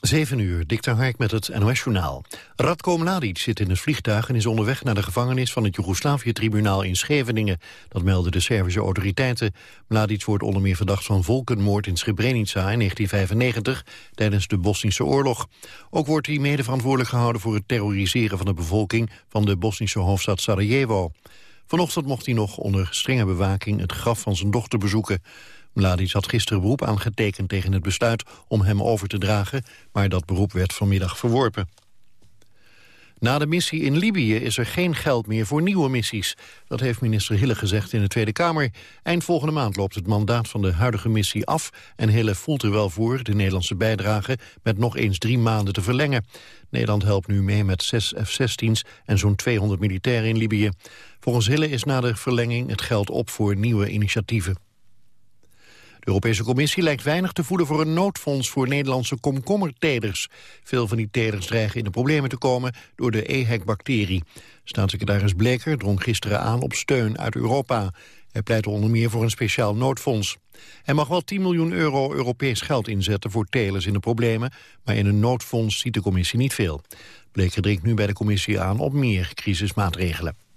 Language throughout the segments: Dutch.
7 uur, Dikter Hark met het NOS-journaal. Radko Mladic zit in het vliegtuig en is onderweg naar de gevangenis van het Joegoslavië-tribunaal in Scheveningen. Dat melden de Servische autoriteiten. Mladic wordt onder meer verdacht van volkenmoord in Srebrenica in 1995 tijdens de Bosnische oorlog. Ook wordt hij mede verantwoordelijk gehouden voor het terroriseren van de bevolking van de Bosnische hoofdstad Sarajevo. Vanochtend mocht hij nog onder strenge bewaking het graf van zijn dochter bezoeken. Mladic had gisteren beroep aangetekend tegen het besluit om hem over te dragen, maar dat beroep werd vanmiddag verworpen. Na de missie in Libië is er geen geld meer voor nieuwe missies. Dat heeft minister Hille gezegd in de Tweede Kamer. Eind volgende maand loopt het mandaat van de huidige missie af... en Hille voelt er wel voor de Nederlandse bijdrage... met nog eens drie maanden te verlengen. Nederland helpt nu mee met zes F-16's en zo'n 200 militairen in Libië. Volgens Hille is na de verlenging het geld op voor nieuwe initiatieven. De Europese Commissie lijkt weinig te voeden voor een noodfonds voor Nederlandse komkommerteders. Veel van die teders dreigen in de problemen te komen door de EHEC-bacterie. Staatssecretaris Bleker drong gisteren aan op steun uit Europa. Hij pleit onder meer voor een speciaal noodfonds. Hij mag wel 10 miljoen euro Europees geld inzetten voor telers in de problemen, maar in een noodfonds ziet de commissie niet veel. Bleker dringt nu bij de commissie aan op meer crisismaatregelen.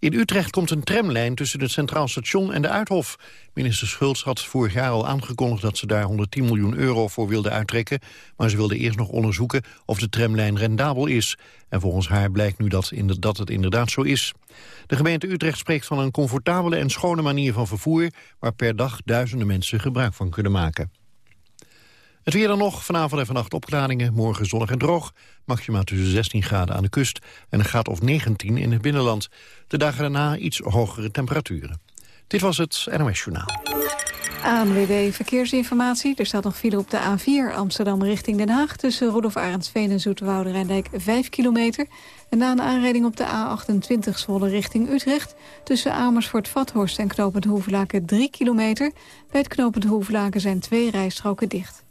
In Utrecht komt een tramlijn tussen het Centraal Station en de Uithof. Minister Schultz had vorig jaar al aangekondigd dat ze daar 110 miljoen euro voor wilde uittrekken. Maar ze wilde eerst nog onderzoeken of de tramlijn rendabel is. En volgens haar blijkt nu dat, dat het inderdaad zo is. De gemeente Utrecht spreekt van een comfortabele en schone manier van vervoer... waar per dag duizenden mensen gebruik van kunnen maken. Het weer dan nog, vanavond en vannacht opklaringen, morgen zonnig en droog. Maximaal tussen 16 graden aan de kust en een graad of 19 in het binnenland. De dagen daarna iets hogere temperaturen. Dit was het NOS Journaal. ANWB Verkeersinformatie. Er staat nog file op de A4 Amsterdam richting Den Haag... tussen Rudolf Arendsveen en Zoeterwoude Rijndijk 5 kilometer. En na een aanrijding op de A28 Zwolle richting Utrecht... tussen Amersfoort-Vathorst en Knopend Hoevelaken 3 kilometer. Bij het Knopend Hoevelaken zijn twee rijstroken dicht.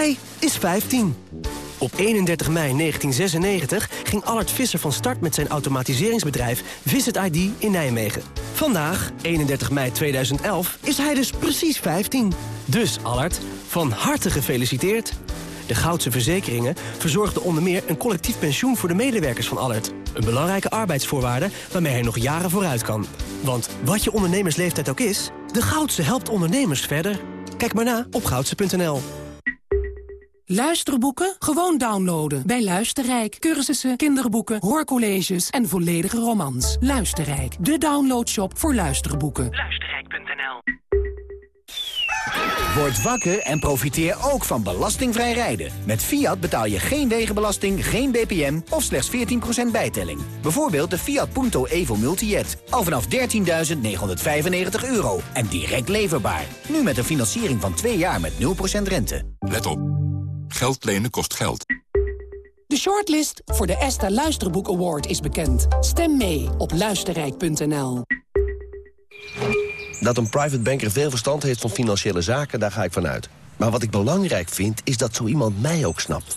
Hij is 15. Op 31 mei 1996 ging Allard Visser van start met zijn automatiseringsbedrijf Visit ID in Nijmegen. Vandaag, 31 mei 2011, is hij dus precies 15. Dus Allard, van harte gefeliciteerd. De Goudse Verzekeringen verzorgden onder meer een collectief pensioen voor de medewerkers van Allard. Een belangrijke arbeidsvoorwaarde waarmee hij nog jaren vooruit kan. Want wat je ondernemersleeftijd ook is, de Goudse helpt ondernemers verder. Kijk maar na op goudse.nl. Luisterboeken? Gewoon downloaden. Bij Luisterrijk. Cursussen, kinderboeken, hoorcolleges en volledige romans. Luisterrijk. De downloadshop voor luisterboeken. Luisterrijk.nl Word wakker en profiteer ook van belastingvrij rijden. Met Fiat betaal je geen wegenbelasting, geen BPM of slechts 14% bijtelling. Bijvoorbeeld de Fiat Punto Evo Multijet. Al vanaf 13.995 euro en direct leverbaar. Nu met een financiering van 2 jaar met 0% rente. Let op. Geld lenen kost geld. De shortlist voor de ESTA Luisterboek Award is bekend. Stem mee op luisterrijk.nl. Dat een private banker veel verstand heeft van financiële zaken, daar ga ik vanuit. Maar wat ik belangrijk vind, is dat zo iemand mij ook snapt.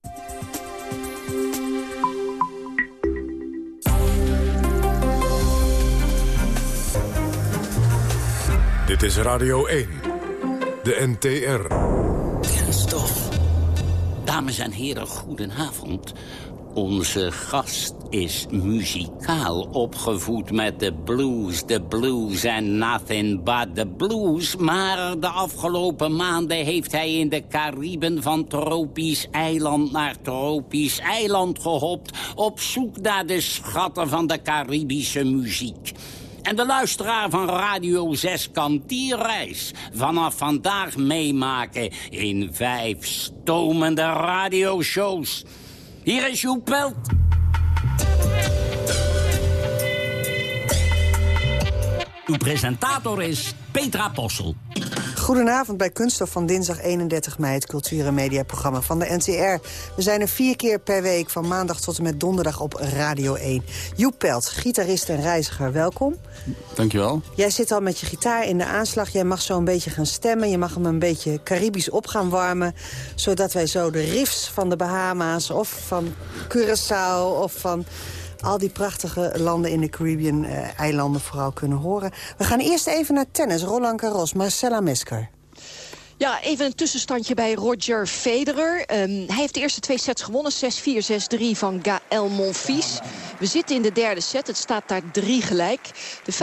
Dit is Radio 1, de NTR. Kenstof. Dames en heren, goedenavond. Onze gast is muzikaal opgevoed met de blues, de blues en nothing but the blues. Maar de afgelopen maanden heeft hij in de Cariben van tropisch eiland naar tropisch eiland gehopt... op zoek naar de schatten van de Caribische muziek. En de luisteraar van Radio 6 kan die reis vanaf vandaag meemaken... in vijf stomende radioshows. Hier is Joep Pelt. Uw presentator is Petra Possel. Goedenavond bij Kunststof van dinsdag 31 mei, het cultuur- en mediaprogramma van de NTR. We zijn er vier keer per week, van maandag tot en met donderdag op Radio 1. Joep Pelt, gitarist en reiziger, welkom. Dankjewel. Jij zit al met je gitaar in de aanslag. Jij mag zo een beetje gaan stemmen. Je mag hem een beetje Caribisch op gaan warmen. Zodat wij zo de riffs van de Bahama's of van Curaçao of van al die prachtige landen in de Caribbean-eilanden vooral kunnen horen. We gaan eerst even naar tennis. Roland Garros, Marcella Mesker. Ja, even een tussenstandje bij Roger Federer. Ehm, hij heeft de eerste twee sets gewonnen. 6-4, 6-3 van Gaël Monfils. We zitten in de derde set. Het staat daar drie gelijk. De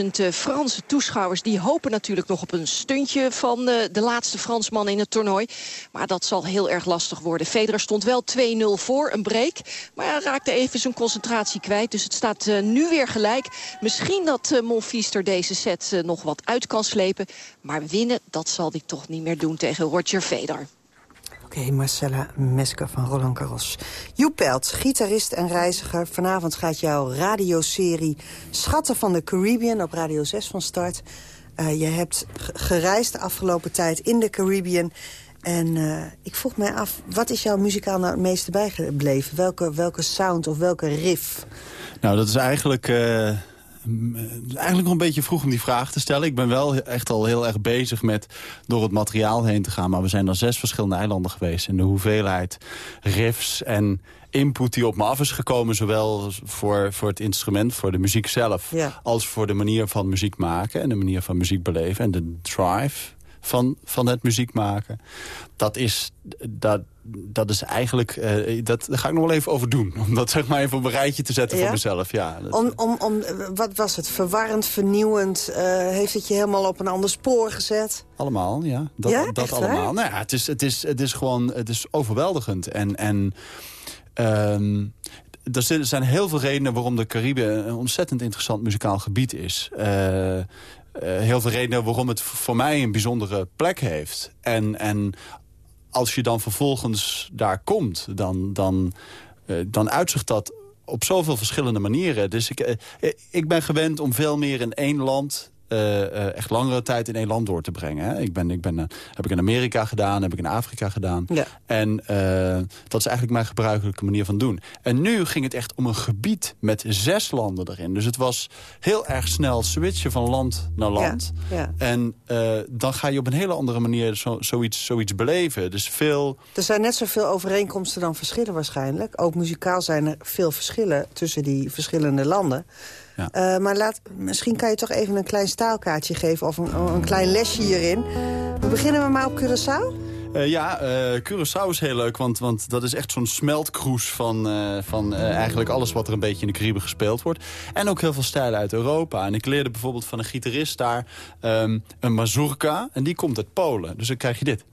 15.000 uh, Franse toeschouwers die hopen natuurlijk nog op een stuntje... van uh, de laatste Fransman in het toernooi. Maar dat zal heel erg lastig worden. Federer stond wel 2-0 voor, een break. Maar hij raakte even zijn concentratie kwijt. Dus het staat uh, nu weer gelijk. Misschien dat Monfils er deze set nog wat uit kan slepen. Maar winnen, dat zal hij toch niet meer doen tegen Roger Federer. Oké, okay, Marcella Mesker van Roland Garros. Joep Pelt, gitarist en reiziger. Vanavond gaat jouw radioserie Schatten van de Caribbean op Radio 6 van start. Uh, je hebt gereisd de afgelopen tijd in de Caribbean. En uh, ik vroeg mij af, wat is jouw muzikaal nou het meeste bijgebleven? Welke, welke sound of welke riff? Nou, dat is eigenlijk... Uh eigenlijk nog een beetje vroeg om die vraag te stellen. Ik ben wel echt al heel erg bezig met door het materiaal heen te gaan. Maar we zijn naar zes verschillende eilanden geweest. En de hoeveelheid riffs en input die op me af is gekomen... zowel voor, voor het instrument, voor de muziek zelf... Ja. als voor de manier van muziek maken en de manier van muziek beleven... en de drive van, van het muziek maken. Dat is, dat, dat is eigenlijk, uh, dat, daar ga ik nog wel even over doen. Om dat zeg maar even op een rijtje te zetten ja? voor mezelf. Ja, dat, om, om, om, wat was het? Verwarrend, vernieuwend? Uh, heeft het je helemaal op een ander spoor gezet? Allemaal, ja. Dat, ja? dat allemaal. Nou ja, het is, het, is, het is gewoon het is overweldigend. En, en um, er zijn heel veel redenen waarom de Cariben een ontzettend interessant muzikaal gebied is. Uh, Uh, heel veel redenen waarom het voor mij een bijzondere plek heeft. En, en als je dan vervolgens daar komt, dan, dan, uh, dan uitzicht dat op zoveel verschillende manieren. Dus ik, uh, ik ben gewend om veel meer in één land uh, uh, echt langere tijd in één land door te brengen. Hè. Ik ben, ik ben, uh, heb ik in Amerika gedaan, heb ik in Afrika gedaan. Ja. En dat is eigenlijk mijn gebruikelijke manier van doen. En nu ging het echt om een gebied met zes landen erin. Dus het was heel erg snel switchen van land naar land. Ja, ja. En dan ga je op een hele andere manier zo, zoiets, zoiets beleven. Dus veel... Er zijn net zoveel overeenkomsten dan verschillen waarschijnlijk. Ook muzikaal zijn er veel verschillen tussen die verschillende landen. Ja. Uh, maar laat, misschien kan je toch even een klein staalkaartje geven... of een, een klein lesje hierin. We beginnen we maar op Curaçao? Uh, ja, uh, Curaçao is heel leuk, want, want dat is echt zo'n smeltkroes van, uh, van eigenlijk alles wat er een beetje in de Cariben gespeeld wordt. En ook heel veel stijlen uit Europa. En ik leerde bijvoorbeeld van een gitarist daar um, een mazurka, en die komt uit Polen. Dus dan krijg je dit.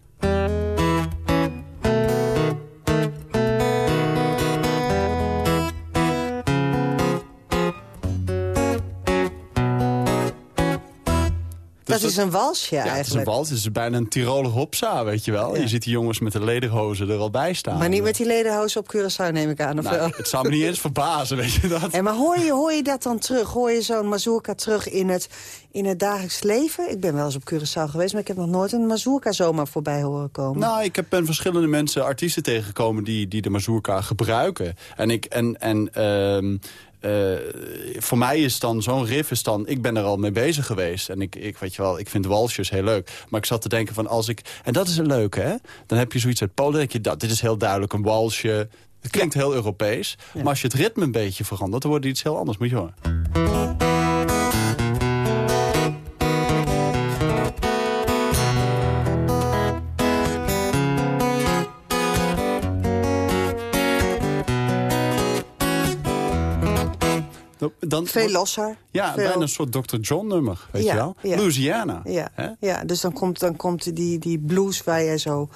Dat, is een walsje ja, eigenlijk. het is een wals. Het is bijna een Tiroler hopsa, weet je wel. Ja. Je ziet die jongens met de lederhozen er al bij staan. Maar niet met die lederhozen op Curaçao, neem ik aan, of nou, wel? Het zou me niet eens verbazen, weet je dat. En maar hoor je, hoor je dat dan terug? Hoor je zo'n mazurka terug in het, in het dagelijks leven? Ik ben wel eens op Curaçao geweest, maar ik heb nog nooit een mazurka zomaar voorbij horen komen. Nou, ik heb ben verschillende mensen, artiesten tegengekomen... die, die de mazurka gebruiken. En ik... En, en, um, uh, voor mij is dan zo'n riff is dan... Ik ben er al mee bezig geweest. En ik, ik weet je wel, ik vind walsjes heel leuk. Maar ik zat te denken van als ik... En dat is een leuke, hè? Dan heb je zoiets uit Polen. denk je, dat, dit is heel duidelijk een walsje. Het klinkt ja. heel Europees. Ja. Maar als je het ritme een beetje verandert... dan wordt het iets heel anders. Moet je horen. Dan, Veel losser. Ja, Veel... bijna een soort Dr. John nummer, weet ja, je wel. Ja. Louisiana. Ja, hè? ja dus dan komt, dan komt die, die blues waar jij zo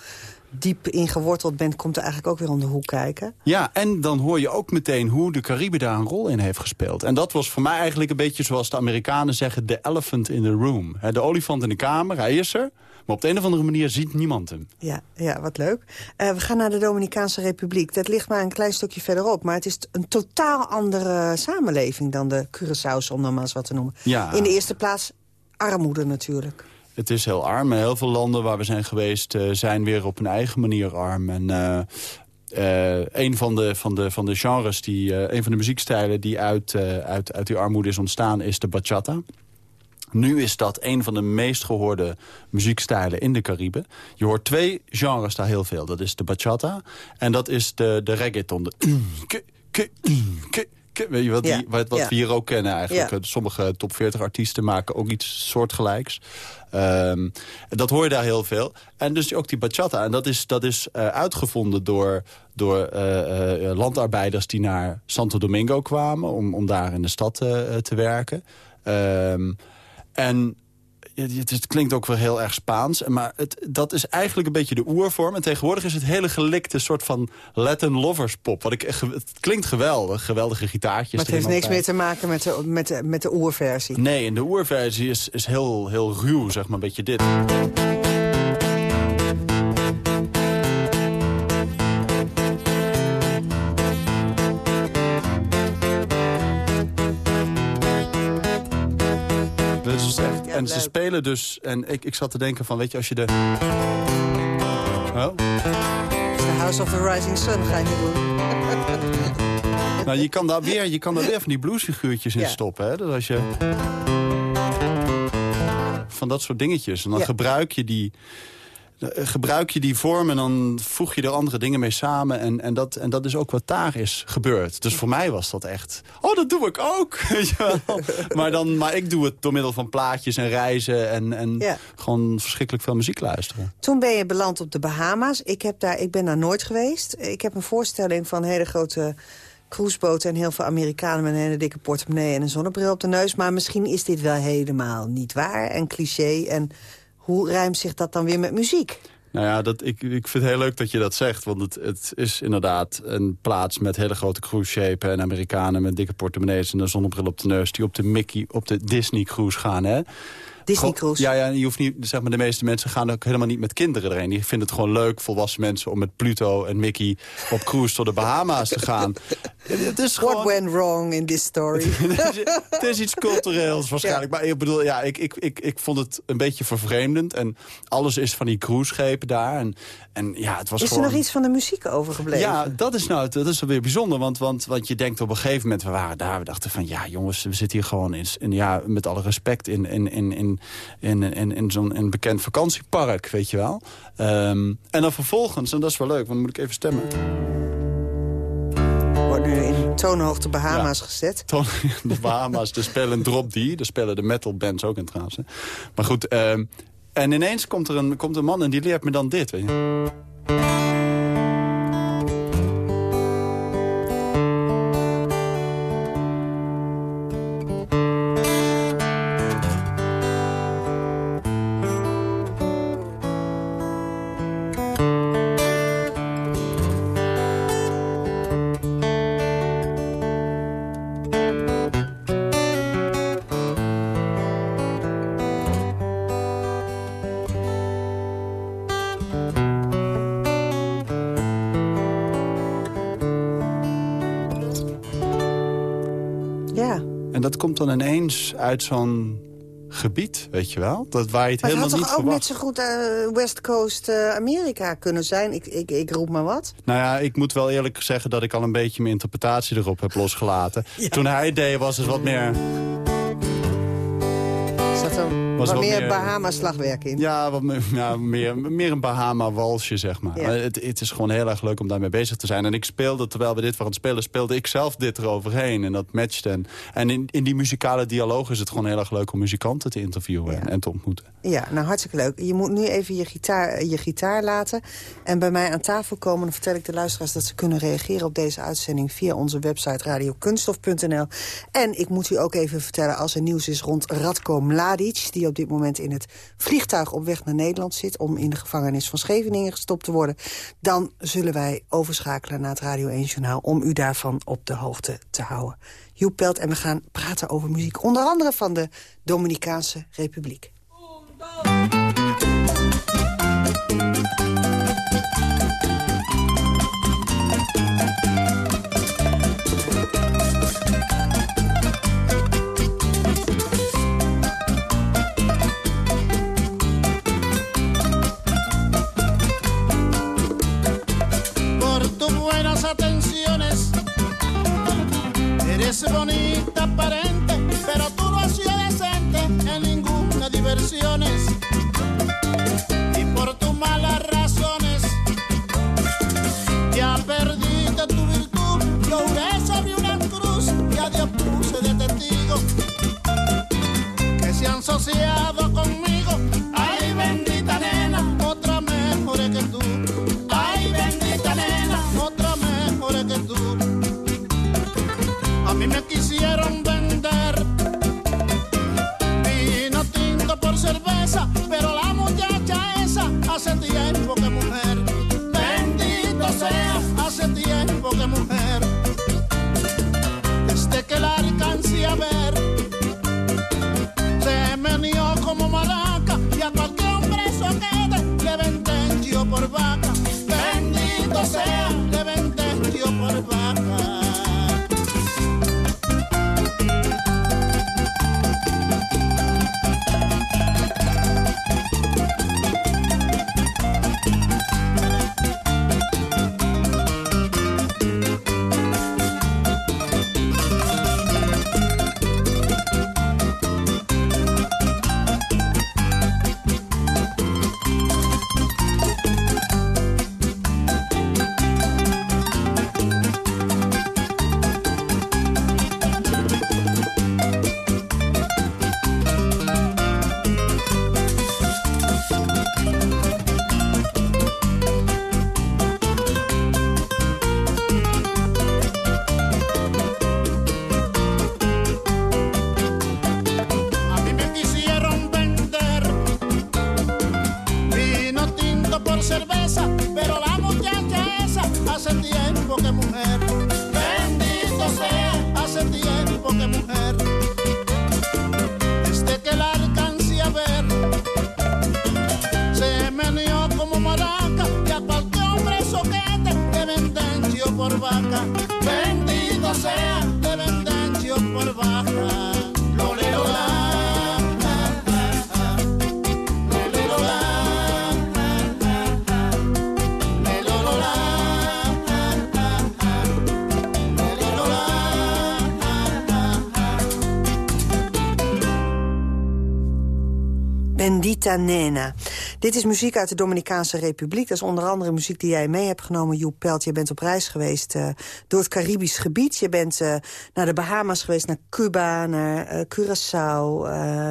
diep in geworteld bent... komt er eigenlijk ook weer om de hoek kijken. Ja, en dan hoor je ook meteen hoe de Cariben daar een rol in heeft gespeeld. En dat was voor mij eigenlijk een beetje zoals de Amerikanen zeggen... the elephant in the room. De olifant in de kamer, hij is er... Maar op de een of andere manier ziet niemand hem. Ja, ja wat leuk. Uh, we gaan naar de Dominicaanse Republiek. Dat ligt maar een klein stukje verderop. Maar het is een totaal andere samenleving dan de Curaçao's, om nog maar eens wat te noemen. Ja. In de eerste plaats armoede natuurlijk. het is heel arm. Heel veel landen waar we zijn geweest zijn weer op een eigen manier arm. En uh, een van de, van, de, van de genres, die, uh, een van de muziekstijlen die uit, uh, uit, uit die armoede is ontstaan, is de bachata. Nu is dat een van de meest gehoorde muziekstijlen in de Cariben. Je hoort twee genres daar heel veel. Dat is de bachata en dat is de, de reggaeton. De Weet je wat, die, wat, wat we hier ook kennen eigenlijk. Sommige top 40 artiesten maken ook iets soortgelijks. Um, dat hoor je daar heel veel. En dus ook die bachata. En dat is, dat is uh, uitgevonden door, door uh, uh, landarbeiders die naar Santo Domingo kwamen... om, om daar in de stad te werken. Um, en het, het, klinkt ook wel heel erg Spaans. Maar het, dat is eigenlijk een beetje de oervorm. En tegenwoordig is het hele gelikte soort van Latin lovers pop. Wat ik, het klinkt geweldig. Geweldige gitaartjes. Maar het heeft niks meer te maken met de, met de, met de oerversie. Nee, en de oerversie is, is heel, heel ruw, zeg maar. Een beetje dit. En ze spelen dus... En ik, ik zat te denken van, weet je, als je de... Oh? The House of the Rising Sun ga je nu doen. nou, je kan daar weer, je kan daar weer van die bluesfiguurtjes in stoppen. Hè? Dus als je... Van dat soort dingetjes. En dan gebruik je die gebruik je die vorm en dan voeg je er andere dingen mee samen. En, en, dat, en dat is ook wat daar is gebeurd. Dus voor mij was dat echt... Oh, dat doe ik ook! maar, dan, maar ik doe het door middel van plaatjes en reizen... en, en gewoon verschrikkelijk veel muziek luisteren. Toen ben je beland op de Bahama's. Ik, heb daar, ik ben daar nooit geweest. Ik heb een voorstelling van hele grote cruiseboten... en heel veel Amerikanen met een hele dikke portemonnee... en een zonnebril op de neus. Maar misschien is dit wel helemaal niet waar en cliché... en hoe rijmt zich dat dan weer met muziek? Nou ja, dat, ik, ik vind het heel leuk dat je dat zegt. Want het, het is inderdaad een plaats met hele grote cruise-schepen... en Amerikanen met dikke portemonnees en een zonnebril op de neus... die op de Mickey, op de Disney-cruise gaan, hè? Disney Cruise. Ja, ja je hoeft niet, zeg maar, de meeste mensen gaan ook helemaal niet met kinderen erin. Die vinden het gewoon leuk, volwassen mensen, om met Pluto en Mickey op cruise tot de Bahama's te gaan. Het is gewoon... What went wrong in this story? het is iets cultureels waarschijnlijk. Maar ik bedoel, ja, ik, ik, ik, ik vond het een beetje vervreemdend. En alles is van die cruiseschepen daar. En, en ja, het was is er nog iets van de muziek overgebleven? Ja, dat is nou dat is weer bijzonder. Want, want, want je denkt op een gegeven moment, we waren daar, we dachten van ja jongens, we zitten hier gewoon in, in ja, met alle respect in, in, in, in, in, in, in zo'n bekend vakantiepark, weet je wel. Um, en dan vervolgens, en dat is wel leuk, want dan moet ik even stemmen wordt nu in toonhoogte Bahama's gezet. de Bahama's, de spelen Drop D. De spelen de metal bands ook in trouwens. Maar goed, um, en ineens komt er, een, komt een man en die leert me dan dit. Weet je. Komt dan ineens uit zo'n gebied, weet je wel? Dat waar je het helemaal niet verwacht. Het had toch ook net zo goed uh, West Coast uh, Amerika kunnen zijn? Ik, ik, ik roep maar wat. Nou ja, ik moet wel eerlijk zeggen dat ik al een beetje mijn interpretatie erop heb losgelaten. Toen hij deed was het wat meer was wat meer, Bahama-slagwerk in. Ja, wat meer, ja meer, meer een Bahama-walsje, zeg maar. Het, het, is gewoon heel erg leuk om daarmee bezig te zijn. En ik speelde, terwijl we dit waren het spelen, speelde ik zelf dit eroverheen. En dat matchte. En, en in, in die muzikale dialoog is het gewoon heel erg leuk om muzikanten te interviewen en, te ontmoeten. Ja, nou hartstikke leuk. Je moet nu even je gitaar, je gitaar laten. En bij mij aan tafel komen. Dan vertel ik de luisteraars dat ze kunnen reageren op deze uitzending... via onze website radiokunstof.nl. En ik moet u ook even vertellen als er nieuws is rond Radko Die op dit moment in het vliegtuig op weg naar Nederland zit... om in de gevangenis van Scheveningen gestopt te worden... dan zullen wij overschakelen naar het Radio 1-journaal... om u daarvan op de hoogte te houden. Joep Pelt en we gaan praten over muziek. Onder andere van de Dominicaanse Republiek. las atenciones. Eres bonita, aparente, pero tú no has sido decente en ninguna diversiones. Y por tus malas razones, ya perdiste tu virtud. Yo juré sobre una cruz y a Dios puse de testigo. Que se han asociado conmigo cerveza, Nena. Dit is muziek uit de Dominicaanse Republiek. Dat is onder andere muziek die jij mee hebt genomen, Joep Pelt. Je bent op reis geweest eh, door het Caribisch gebied. Je bent eh, naar de Bahama's geweest, naar Cuba, naar eh, Curaçao,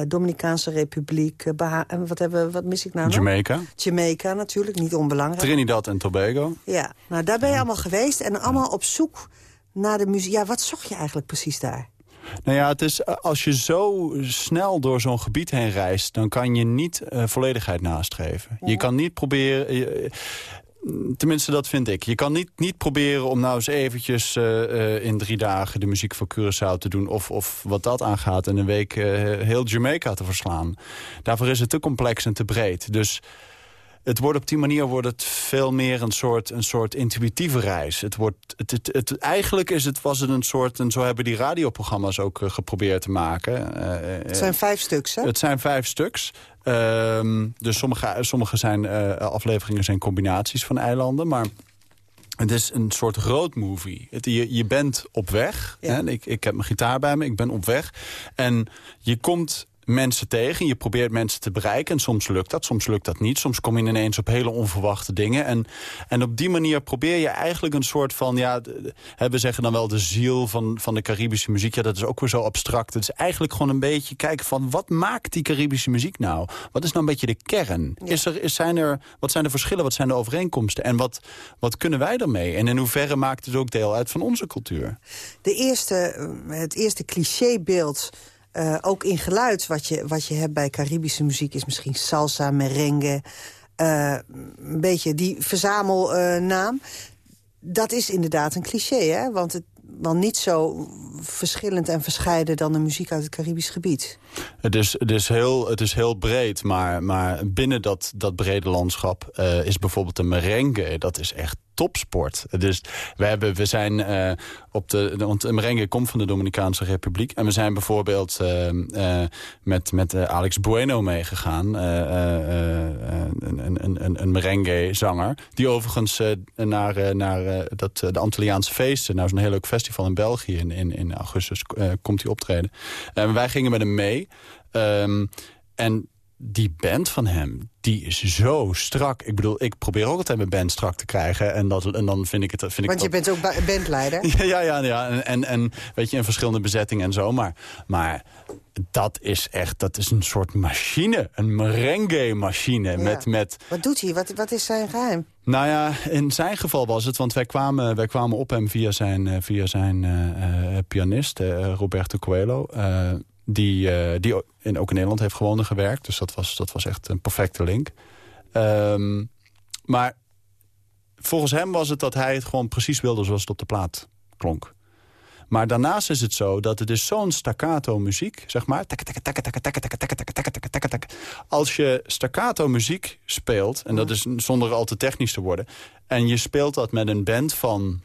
Dominicaanse Republiek. Baha en wat, hebben, wat mis ik nou nog? Jamaica. Jamaica natuurlijk, niet onbelangrijk. Trinidad en Tobago. Ja, nou daar ben je allemaal geweest en allemaal op zoek naar de muziek. Ja, wat zocht je eigenlijk precies daar? Nou ja, het is, eh, als je zo snel door zo'n gebied heen reist... dan kan je niet eh, volledigheid nastreven. Je kan niet proberen... je- Tenminste, dat vind ik. Je kan niet, niet proberen om nou eens eventjes eh, in drie dagen de muziek voor Curaçao te doen... of, of wat dat aangaat, in een week heel Jamaica te verslaan. Daarvoor is het te complex en te breed. Dus het wordt op die manier wordt het veel meer een soort, een soort intuïtieve reis. Het wordt, het, het, het- eigenlijk is het, was het een soort, en zo hebben die radioprogramma's ook eh, geprobeerd te maken. Eh, eh, Het zijn vijf stuks, hè? het zijn vijf stuks. Ehm, dus sommige, sommige zijn, afleveringen zijn combinaties van eilanden. Maar het is een soort roadmovie. Het, je, je bent op weg. Hè? Ik, ik heb mijn gitaar bij me, ik ben op weg. En je komt mensen tegen. Je probeert mensen te bereiken. En soms lukt dat, soms lukt dat niet. Soms kom je ineens op hele onverwachte dingen. En, en op die manier probeer je eigenlijk een soort van... Ja, we zeggen dan wel de ziel van, van de Caribische muziek. Ja, dat is ook weer zo abstract. Het is eigenlijk gewoon een beetje kijken van... wat maakt die Caribische muziek nou? Wat is nou een beetje de kern? Is er, is, zijn er, wat zijn de verschillen, wat zijn de overeenkomsten? En wat, wat kunnen wij ermee? En in hoeverre maakt het ook deel uit van onze cultuur? De eerste, het eerste clichébeeld, eh, ook in geluid... Wat je, wat je hebt bij Caribische muziek is misschien salsa, merengue... eh, een beetje die verzamelnaam. dat is inderdaad een cliché, hè? Want, het, want niet zo verschillend en verscheiden... dan de muziek uit het Caribisch gebied. Het is, het is, heel, het is heel breed, maar, maar binnen dat, dat brede landschap eh, is bijvoorbeeld de merengue, dat is echt topsport. Dus we, hebben, we zijn eh, op de, de- merengue komt van de Dominicaanse Republiek. En we zijn bijvoorbeeld eh, eh, met, met Alex Bueno meegegaan. een, een, een, een- merengue-zanger. Die overigens naar, naar dat, de Antilliaanse feesten, nou zo'n heel leuk festival in België, in, in, augustus komt hij optreden. En wij gingen met hem mee. Ehm, en die band van hem, die is zo strak. Ik bedoel, ik probeer ook altijd mijn band strak te krijgen. En, dat, en dan vind ik het... Vind Want ik je bent ook ba- bandleider. ja, ja, ja. En, en, en weet je, in verschillende bezettingen en zo. Maar, maar dat is echt, dat is een soort machine. Een merengue-machine. Met, met, Wat doet hij? Wat, wat is zijn geheim? nou ja, in zijn geval was het, want wij kwamen, wij kwamen op hem via zijn, eh, via zijn eh, eh, pianist, Roberto Coelho die, die in, ook in Nederland heeft gewoond en gewerkt. Dus dat was, dat was echt een perfecte link. Maar volgens hem was het dat hij het gewoon precies wilde zoals het op de plaat klonk. Maar daarnaast is het zo dat het is zo'n staccato muziek, zeg maar. Als je staccato muziek speelt, en dat is zonder al te technisch te worden... en je speelt dat met een band van,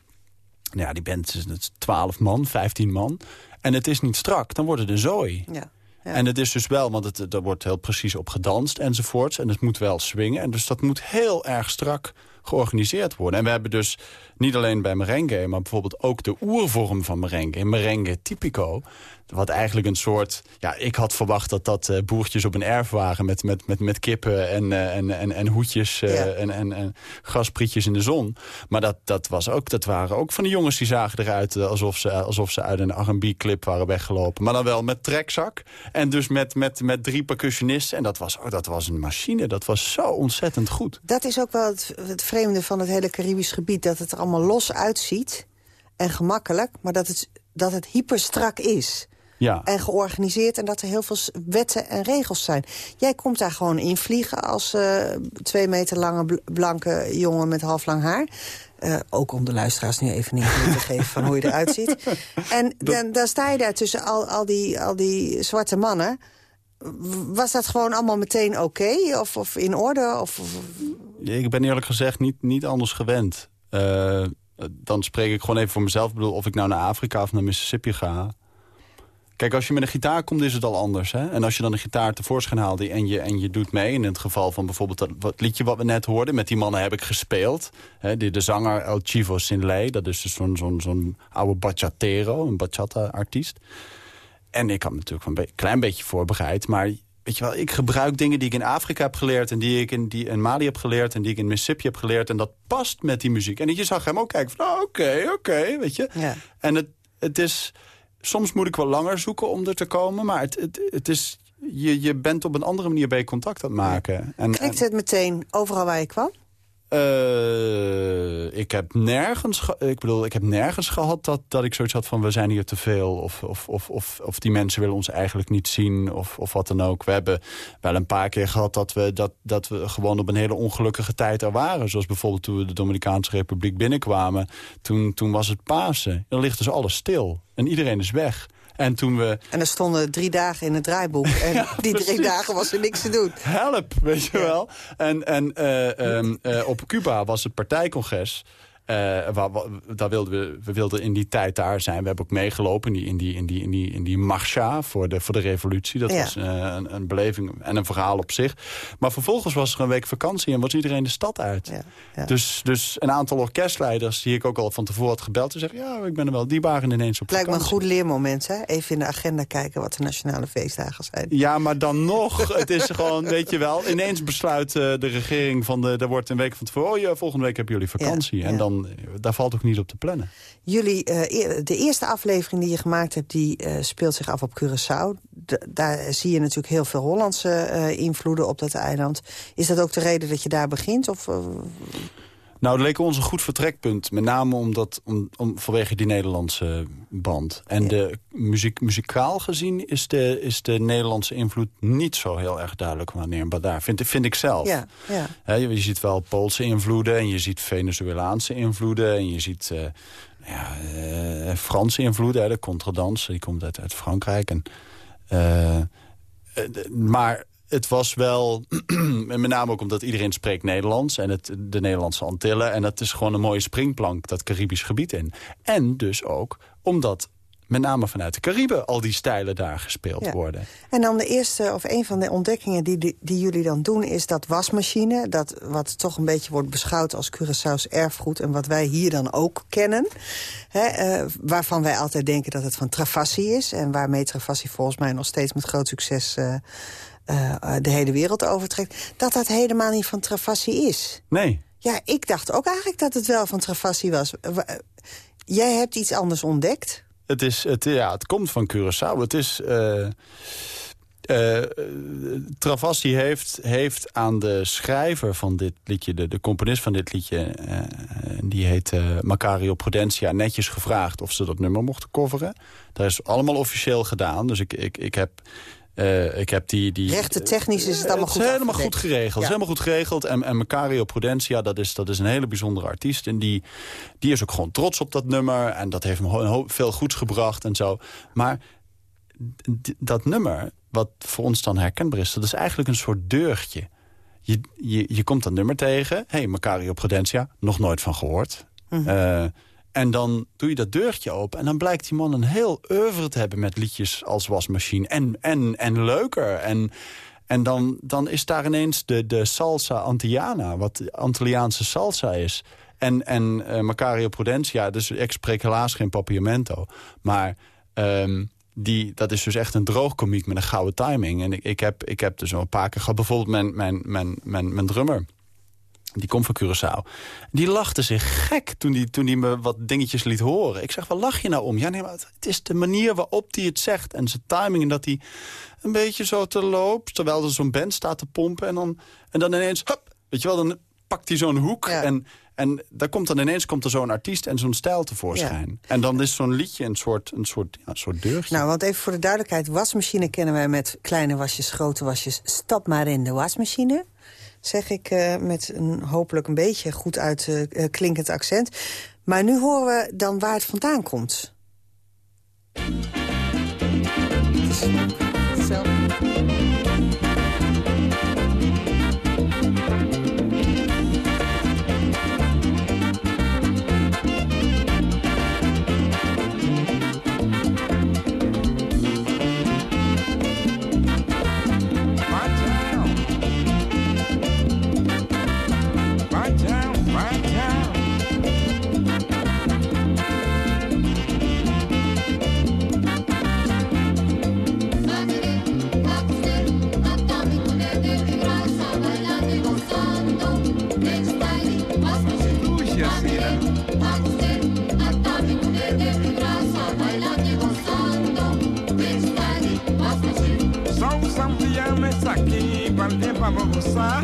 nou ja, die band is 12 man, 15 man... En het is niet strak, dan wordt het een zooi. Ja. En het is dus wel, want het, er wordt heel precies op gedanst enzovoorts. En het moet wel swingen. En dus dat moet heel erg strak georganiseerd worden. En we hebben dus niet alleen bij merengue... maar bijvoorbeeld ook de oervorm van merengue. Merengue typico. Wat eigenlijk een soort... Ja, ik had verwacht dat dat eh, boertjes op een erf waren... met, met, met, met kippen en, eh, en, en, en hoedjes eh, Ja. en, en, en grasprietjes in de zon. Maar dat, dat, was ook, dat waren ook van die jongens die zagen eruit... alsof ze, alsof ze uit een R&B-clip waren weggelopen. Maar dan wel met trekzak. En dus met, met, met drie percussionisten. En dat was, oh, dat was een machine. Dat was zo ontzettend goed. Dat is ook wel het, het vreemde van het hele Caribisch gebied. Dat het er allemaal los uitziet en gemakkelijk. Maar dat het, dat het hyperstrak is. Ja. En georganiseerd en dat er heel veel wetten en regels zijn. Jij komt daar gewoon in vliegen als eh, twee meter lange bl- blanke jongen met halflang haar. Eh, ook om de luisteraars nu even een idee te geven van hoe je eruit ziet. En dan, dan sta je daar tussen al, al, die, al die zwarte mannen. Was dat gewoon allemaal meteen oké? Of, of in orde? Of, of- Ik ben eerlijk gezegd niet, niet anders gewend. Eh, dan spreek ik gewoon even voor mezelf. Ik bedoel, of ik nou naar Afrika of naar Mississippi ga. Kijk, als je met een gitaar komt, is het al anders. Hè? En als je dan een gitaar tevoorschijn haalt en je, en je doet mee... in het geval van bijvoorbeeld dat wat liedje wat we net hoorden... met die mannen heb ik gespeeld. Hè? De, zanger El Chivo Sinley, dat is dus zo'n zo'n oude bachatero, een bachata-artiest. En ik had natuurlijk een klein beetje voorbereid... maar weet je wel, ik gebruik dingen die ik in Afrika heb geleerd... en die ik in, die in Mali heb geleerd en die ik in Mississippi heb geleerd... en dat past met die muziek. En je zag hem ook kijken van, nou, oké, oké, weet je. Ja. En het, het is... Soms moet ik wel langer zoeken om er te komen, maar het, het, het is... Je, je bent op een andere manier bij contact aan het maken. En, Klikte het meteen overal waar je kwam? Eh, ik heb nergens, ge- ik bedoel, ik heb nergens gehad dat, dat ik zoiets had van we zijn hier te veel of, of, of, of, of die mensen willen ons eigenlijk niet zien of, of wat dan ook. We hebben wel een paar keer gehad dat we, dat, dat we gewoon op een hele ongelukkige tijd er waren. Zoals bijvoorbeeld toen we de Dominicaanse Republiek binnenkwamen. Toen, toen was het Pasen. Dan ligt dus alles stil en iedereen is weg. En toen we En er stonden drie dagen in het draaiboek. En die drie dagen was er niks te doen. help, weet je wel. En, en eh, ehm, eh, op Cuba was het partijcongres. Eh, daar wilden we, we wilden in die tijd daar zijn. We hebben ook meegelopen in die, in die, in die, in die, in die marcha voor de, voor de revolutie. Dat Ja. was eh, een, een beleving en een verhaal op zich. Maar vervolgens was er een week vakantie en was iedereen de stad uit. ja. Dus, dus een aantal orkestleiders die ik ook al van tevoren had gebeld... en zeggen, ja, ik ben er wel. Die waren ineens op Het lijkt me een vakantie. goed leermoment, hè? Even in de agenda kijken wat de nationale feestdagen zijn. Ja, maar dan nog, het is gewoon, weet je wel... ineens besluit eh, de regering van de... er wordt een week van tevoren... oh ja, volgende week hebben jullie vakantie. En ja. Eh, daar valt ook niet op te plannen. Jullie, eh, e- de eerste aflevering die je gemaakt hebt, die eh, speelt zich af op Curaçao. Daar zie je natuurlijk heel veel Hollandse invloeden op dat eiland. Is dat ook de reden dat je daar begint? Of, Nou, dat leek ons een goed vertrekpunt. Met name omdat, om, om, vanwege die Nederlandse band. En de muziek, muzikaal gezien is de, is de Nederlandse invloed niet zo heel erg duidelijk wanneer. daar vind, vind ik zelf. ja, ja. Je, je ziet wel Poolse invloeden en je ziet Venezolaanse invloeden... en je ziet eh, ja, eh, Franse invloeden. Hè, de contredans, die komt uit, uit Frankrijk. En, d- maar het was wel, met name ook omdat iedereen spreekt Nederlands... en het, de Nederlandse Antillen. En dat is gewoon een mooie springplank, dat Caribisch gebied in. En dus ook omdat met name vanuit de Cariben al die stijlen daar gespeeld Ja. worden. En dan de eerste, of een van de ontdekkingen die, die, die jullie dan doen... is dat wasmachine, dat wat toch een beetje wordt beschouwd als Curaçao's erfgoed... en wat wij hier dan ook kennen. Hè, eh, waarvan wij altijd denken dat het van Travassi is... en waarmee Travassi volgens mij nog steeds met groot succes... eh, eh, de hele wereld overtrekt, dat dat helemaal niet van Travassi is. Nee. Ja, ik dacht ook eigenlijk dat het wel van Travassi was. Wa- Jij hebt iets anders ontdekt. Het, is, het, ja, het komt van Curaçao. Het is... eh eh, Travassi heeft, heeft aan de schrijver van dit liedje, de, de componist van dit liedje... eh, die heet eh, Macario Prudentia, netjes gevraagd of ze dat nummer mochten coveren. Dat is allemaal officieel gedaan. Dus ik, ik, ik heb... eh, ik heb die, die, Rechten technisch is het allemaal het goed is helemaal goed geregeld. Het Ja. is helemaal goed geregeld. En, en Macario Prudentia, dat is, dat is een hele bijzondere artiest. En die, die is ook gewoon trots op dat nummer. En dat heeft hem veel goeds gebracht en zo. Maar dat nummer, wat voor ons dan herkenbaar is... dat is eigenlijk een soort deurtje. Je, je, je komt dat nummer tegen. Hé, hey, Macario Prudentia, nog nooit van gehoord. Eh, en dan doe je dat deurtje open... en dan blijkt die man een heel oeuvre te hebben met liedjes als wasmachine. En, en, en leuker. En, en dan, dan is daar ineens de, de salsa Antilliana... wat de Antilliaanse salsa is... En, en eh, Macario Prudentia, dus ik spreek helaas geen papiamento. Maar ehm, die, dat is dus echt een droogkomiek met een gouden timing. En ik, ik, heb, ik heb dus al een paar keer gehad. Bijvoorbeeld mijn, mijn, mijn, mijn drummer. Die komt van Curaçao. Die lachte zich gek toen hij toen die me wat dingetjes liet horen. Ik zeg, waar lach je nou om? Ja, nee, maar het- is de manier waarop hij het zegt. En zijn timing en dat hij een beetje zo te loopt. Terwijl er zo'n band staat te pompen. En dan, en dan ineens, hup, weet je wel, dan pakt hij zo'n hoek. En, en daar komt dan ineens komt er zo'n artiest en zo'n stijl tevoorschijn. En dan is zo'n liedje een soort, een soort, ja, een soort deurtje. Nou, want even voor de duidelijkheid. Wasmachine kennen wij met kleine wasjes, grote wasjes. Stap maar in de wasmachine. Zeg ik eh, met een hopelijk een beetje goed uit eh, eh, klinkend accent. Maar nu horen we dan waar het vandaan komt. va a gozar.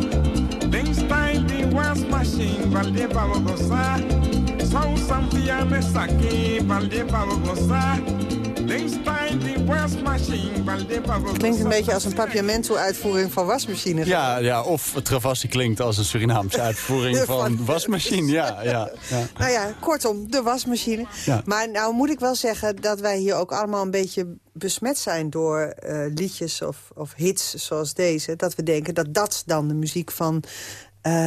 Einstein de was machine, valde va a gozar. São Sambianes aqui, valde va. Klinkt een beetje als een papiamento-uitvoering van wasmachine. Ja, ja, of het Travassi klinkt als een Surinaamse uitvoering van wasmachine. Ja, ja, ja. Nou ja, kortom, de wasmachine. Ja. Maar nou moet ik wel zeggen dat wij hier ook allemaal een beetje besmet zijn... door eh, liedjes of, of hits zoals deze. Dat we denken dat dat dan de muziek van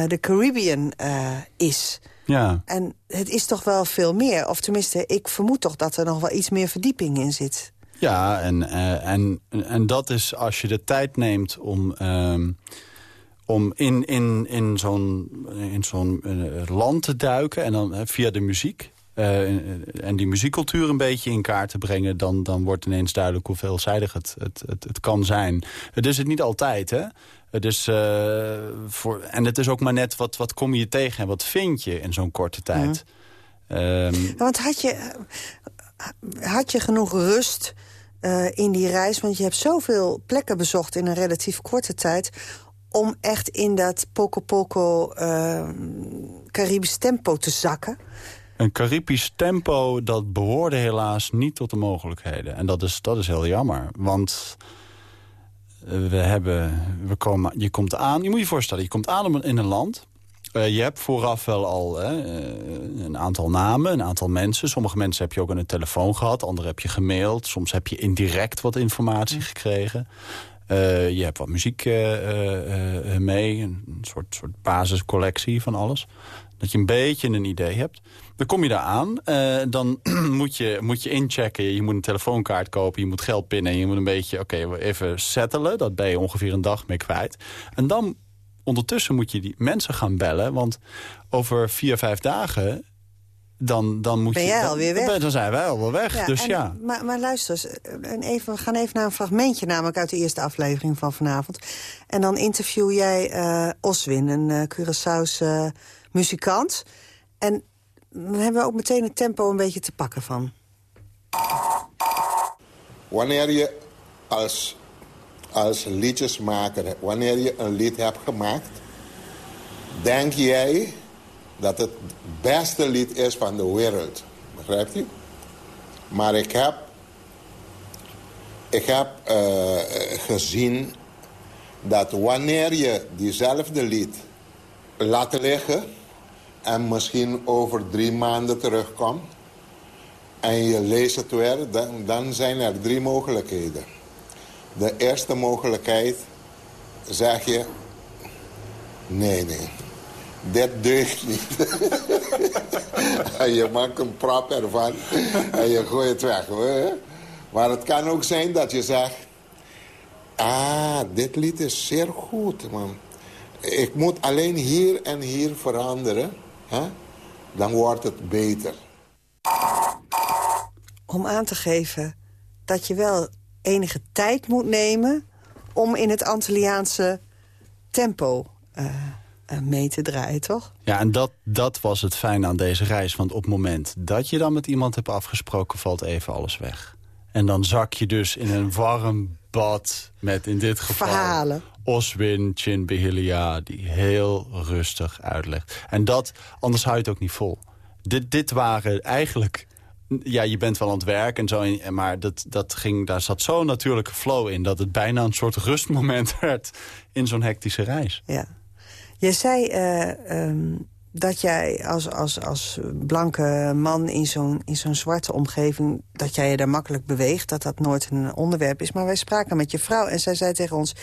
de Caribbean eh, is. ja. En het is toch wel veel meer. Of tenminste, ik vermoed toch dat er nog wel iets meer verdieping in zit. Ja, en, eh, en, en dat is als je de tijd neemt om, ehm, om in, in, in zo'n in zo'n eh, land te duiken... en dan eh, via de muziek eh, en die muziekcultuur een beetje in kaart te brengen... dan, dan wordt ineens duidelijk hoe veelzijdig het, het, het, het kan zijn. Het is het niet altijd, hè? Eh, voor, en het is ook maar net wat, wat kom je tegen en wat vind je in zo'n korte tijd. Ehm, Want had je, had je genoeg rust eh, in die reis? Want je hebt zoveel plekken bezocht in een relatief korte tijd... om echt in dat poco poco eh, Caribisch tempo te zakken. Een Caribisch tempo, dat behoorde helaas niet tot de mogelijkheden. En dat is, dat is heel jammer. Want eh, we hebben, we komen, je komt aan, je moet je voorstellen, je komt aan in een land. Eh, je hebt vooraf wel al hè, eh, een aantal namen, een aantal mensen. Sommige mensen heb je ook aan de telefoon gehad, andere heb je gemaild. Soms heb je indirect wat informatie gekregen. Eh, je hebt wat muziek mee, een soort, soort basiscollectie van alles. Dat je een beetje een idee hebt. Dan kom je daar aan. eh, dan moet, je, moet je inchecken. Je moet een telefoonkaart kopen. Je moet geld pinnen. En je moet een beetje oké, even settelen. Dat ben je ongeveer een dag mee kwijt. En dan ondertussen moet je die mensen gaan bellen. Want over vier, vijf dagen... Dan, dan moet Ben je, jij dan, alweer dan weg? Dan zijn wij alweer weg. dus en- ja. Maar, maar luister even, we gaan even naar een fragmentje... namelijk uit de eerste aflevering van vanavond. En dan interview jij eh, Oswin, een Curaçaose muzikant. En dan hebben we ook meteen het tempo een beetje te pakken van. Wanneer je als, als liedjesmaker, wanneer je een lied hebt gemaakt... denk jij dat het beste lied is van de wereld. Begrijpt u? Maar ik heb, ik heb eh, gezien dat wanneer je diezelfde lied laat liggen... en misschien over drie maanden terugkomt... en je leest het weer, dan, dan zijn er drie mogelijkheden. De eerste mogelijkheid zeg je... nee, nee, dit deugt niet. en je maakt een prop ervan en je gooit het weg. hoor. Maar het kan ook zijn dat je zegt... ah, dit lied is zeer goed, man. Ik moet alleen hier en hier veranderen. Hè? Dan wordt het beter. Om aan te geven dat je wel enige tijd moet nemen... om in het Antilliaanse tempo eh, eh, mee te draaien, toch? Ja, en dat, dat was het fijne aan deze reis. Want op het moment dat je dan met iemand hebt afgesproken... valt even alles weg. En dan zak je dus in een warm bad met in dit geval... Verhalen. Oswin Chinbihilia, die heel rustig uitlegt. En dat, anders hou je het ook niet vol. Dit, dit waren eigenlijk... Ja, je bent wel aan het werk en zo, maar dat, dat ging, daar zat zo'n natuurlijke flow in... dat het bijna een soort rustmoment werd in zo'n hectische reis. Ja. Je zei eh, ehm, dat jij als, als, als blanke man in zo'n zo'n zwarte omgeving... dat jij je daar makkelijk beweegt, dat dat nooit een onderwerp is. Maar wij spraken met je vrouw en zij zei tegen ons...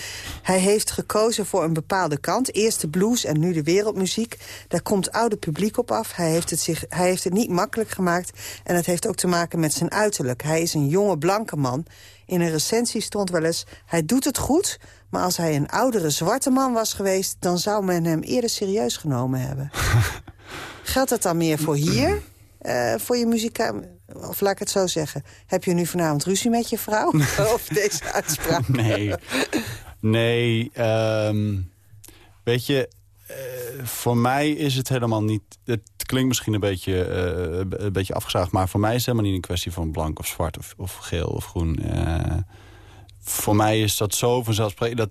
hij heeft gekozen voor een bepaalde kant. Eerst de blues en nu de wereldmuziek. Daar komt oude publiek op af. Hij heeft, het zich, hij heeft het niet makkelijk gemaakt. En het heeft ook te maken met zijn uiterlijk. Hij is een jonge blanke man. In een recensie stond wel eens... hij doet het goed, maar als hij een oudere zwarte man was geweest... dan zou men hem eerder serieus genomen hebben. Geldt dat dan meer voor hier? eh, voor je muzika... Of laat ik het zo zeggen. Heb je nu vanavond ruzie met je vrouw? of deze uitspraak? Nee, nee ehm, weet je, eh, voor mij is het helemaal niet... Het klinkt misschien een beetje, eh, een beetje afgezaagd... maar voor mij is het helemaal niet een kwestie van blank of zwart of, of geel of groen. Voor mij is dat zo vanzelfsprekend dat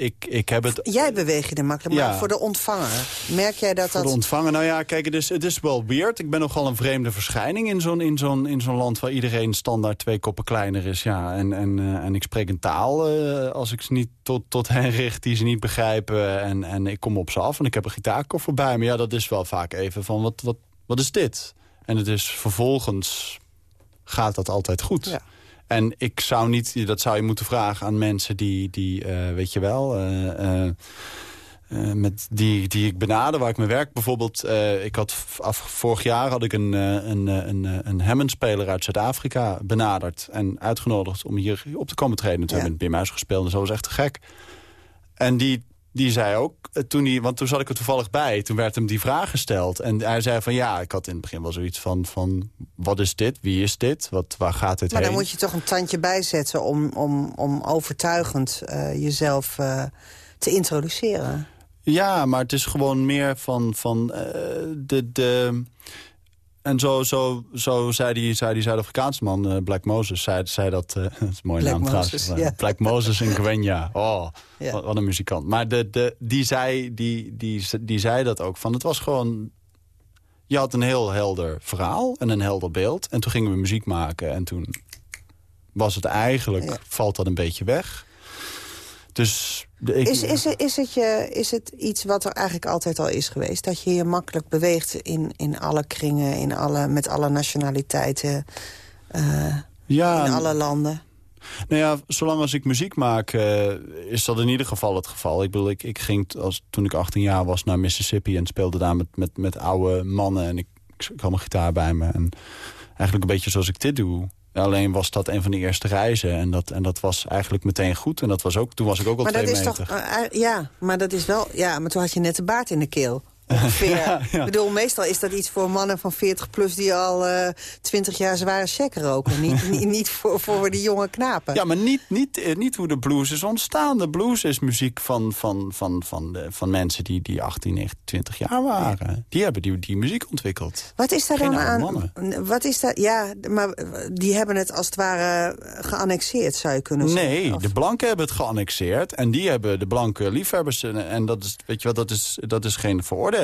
ik, ik heb het... Jij beweeg je er makkelijk, maar Ja. voor de ontvanger... merk jij dat Voor dat... de ontvanger, nou ja, kijk, het is, het is wel weird. Ik ben nogal een vreemde verschijning in zo'n in zo'n in zo'n land... waar iedereen standaard twee koppen kleiner is. Ja, en, en, eh, en ik spreek een taal, eh, als ik ze niet tot, tot hen richt... die ze niet begrijpen. En, en ik kom op ze af en ik heb een gitaarkoffer bij me. Ja, dat is wel vaak even van, wat, wat, wat is dit? En het is vervolgens gaat dat altijd goed. En ik zou niet, dat zou je moeten vragen aan mensen die, die eh, weet je wel... eh, eh, met die, die ik benader, waar ik mijn werk bijvoorbeeld... ik had af, vorig jaar had ik een, een, een, een Hammond-speler uit Zuid-Afrika benaderd... en uitgenodigd om hier op te komen treden. Toen hebben we Bim Huis gespeeld en zo was echt te gek. En die, die zei ook, eh, toen die, want toen zat ik er toevallig bij... toen werd hem die vraag gesteld. En hij zei van ja, ik had in het begin wel zoiets van... van wat is dit? Wie is dit? Wat, waar gaat dit Maar heen? dan moet je toch een tandje bijzetten om, om, om overtuigend eh, jezelf eh, te introduceren. Ja, maar het is gewoon meer van, van de... de en zo, zo, zo zei die, zei die Zuid-Afrikaanse man, eh, Black Moses, zei, zei dat... eh, dat is een mooie Black naam Moses, trouwens. ja. Black Moses in Gwenya. Oh, Ja. wat, wat een muzikant. Maar de, de, die, zei, die, die, die zei dat ook. Van, het was gewoon... Je had een heel helder verhaal en een helder beeld. En toen gingen we muziek maken. En toen was het eigenlijk... Valt dat een beetje weg. Dus... de- ik, Is, is, het- is, het je, is het iets wat er eigenlijk altijd al is geweest? Dat je je makkelijk beweegt in, in alle kringen, in alle, met alle nationaliteiten, eh, Ja, in alle landen? Nou ja, zolang als ik muziek maak, uh, is dat in ieder geval het geval. Ik bedoel, ik, ik ging als, toen ik 18 jaar was naar Mississippi... en speelde daar met, met, met oude mannen. En ik, ik had mijn gitaar bij me. En eigenlijk een beetje zoals ik dit doe. Alleen was dat een van de eerste reizen. En dat, en dat was eigenlijk meteen goed. En dat was ook, toen was ik ook al maar twee dat is meter. Toch, uh, ja, maar dat is wel... Ja, maar toen had je net de baard in de keel. Ja, Ik bedoel, meestal is dat iets voor mannen van 40 plus... die al uh, 20 jaar zware check roken. niet, niet, niet voor, voor die jonge knapen. Ja, maar niet, niet, niet hoe de blues is ontstaan. De blues is muziek van, van, van, van, de, van mensen die, die 18, 19, 20 jaar waren. Die hebben die, die muziek ontwikkeld. Wat is daar Geen dan aan? mannen. Wat is daar? Ja, maar die hebben het als het ware geannexeerd, zou je kunnen zeggen. Nee, of? de blanken hebben het geannexeerd. En die hebben de blanke liefhebbers. En, en dat is, weet je wat, dat is, dat is geen veroordeling.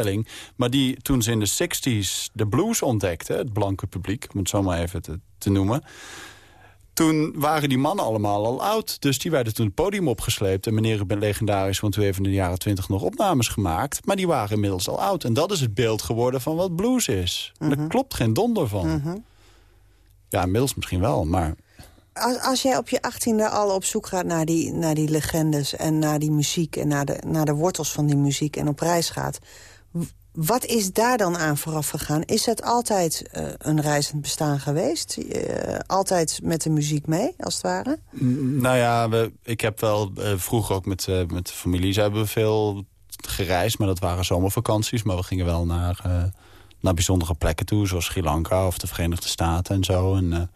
Maar die toen ze in de 60s de blues ontdekten, het blanke publiek, om het zo maar even te, te noemen. Toen waren die mannen allemaal al oud. Dus die werden toen het podium opgesleept. En meneer, ik ben legendarisch, want u heeft in de jaren twintig nog opnames gemaakt. Maar die waren inmiddels al oud. En dat is het beeld geworden van wat blues is. Daar klopt geen donder van. -hmm. Ja, inmiddels misschien wel, maar... Als, als jij op je achttiende al op zoek gaat naar die, naar die legendes... en naar die muziek en naar de, naar de wortels van die muziek en op reis gaat... Wat is daar dan aan vooraf gegaan? Is het altijd uh, een reizend bestaan geweest? Uh, altijd met de muziek mee, als het ware? Nou ja, we, ik heb wel uh, vroeger ook met, met de familie... Ze hebben veel gereisd, maar dat waren zomervakanties. Maar we gingen wel naar, naar bijzondere plekken toe... zoals Sri Lanka of de Verenigde Staten en zo. En,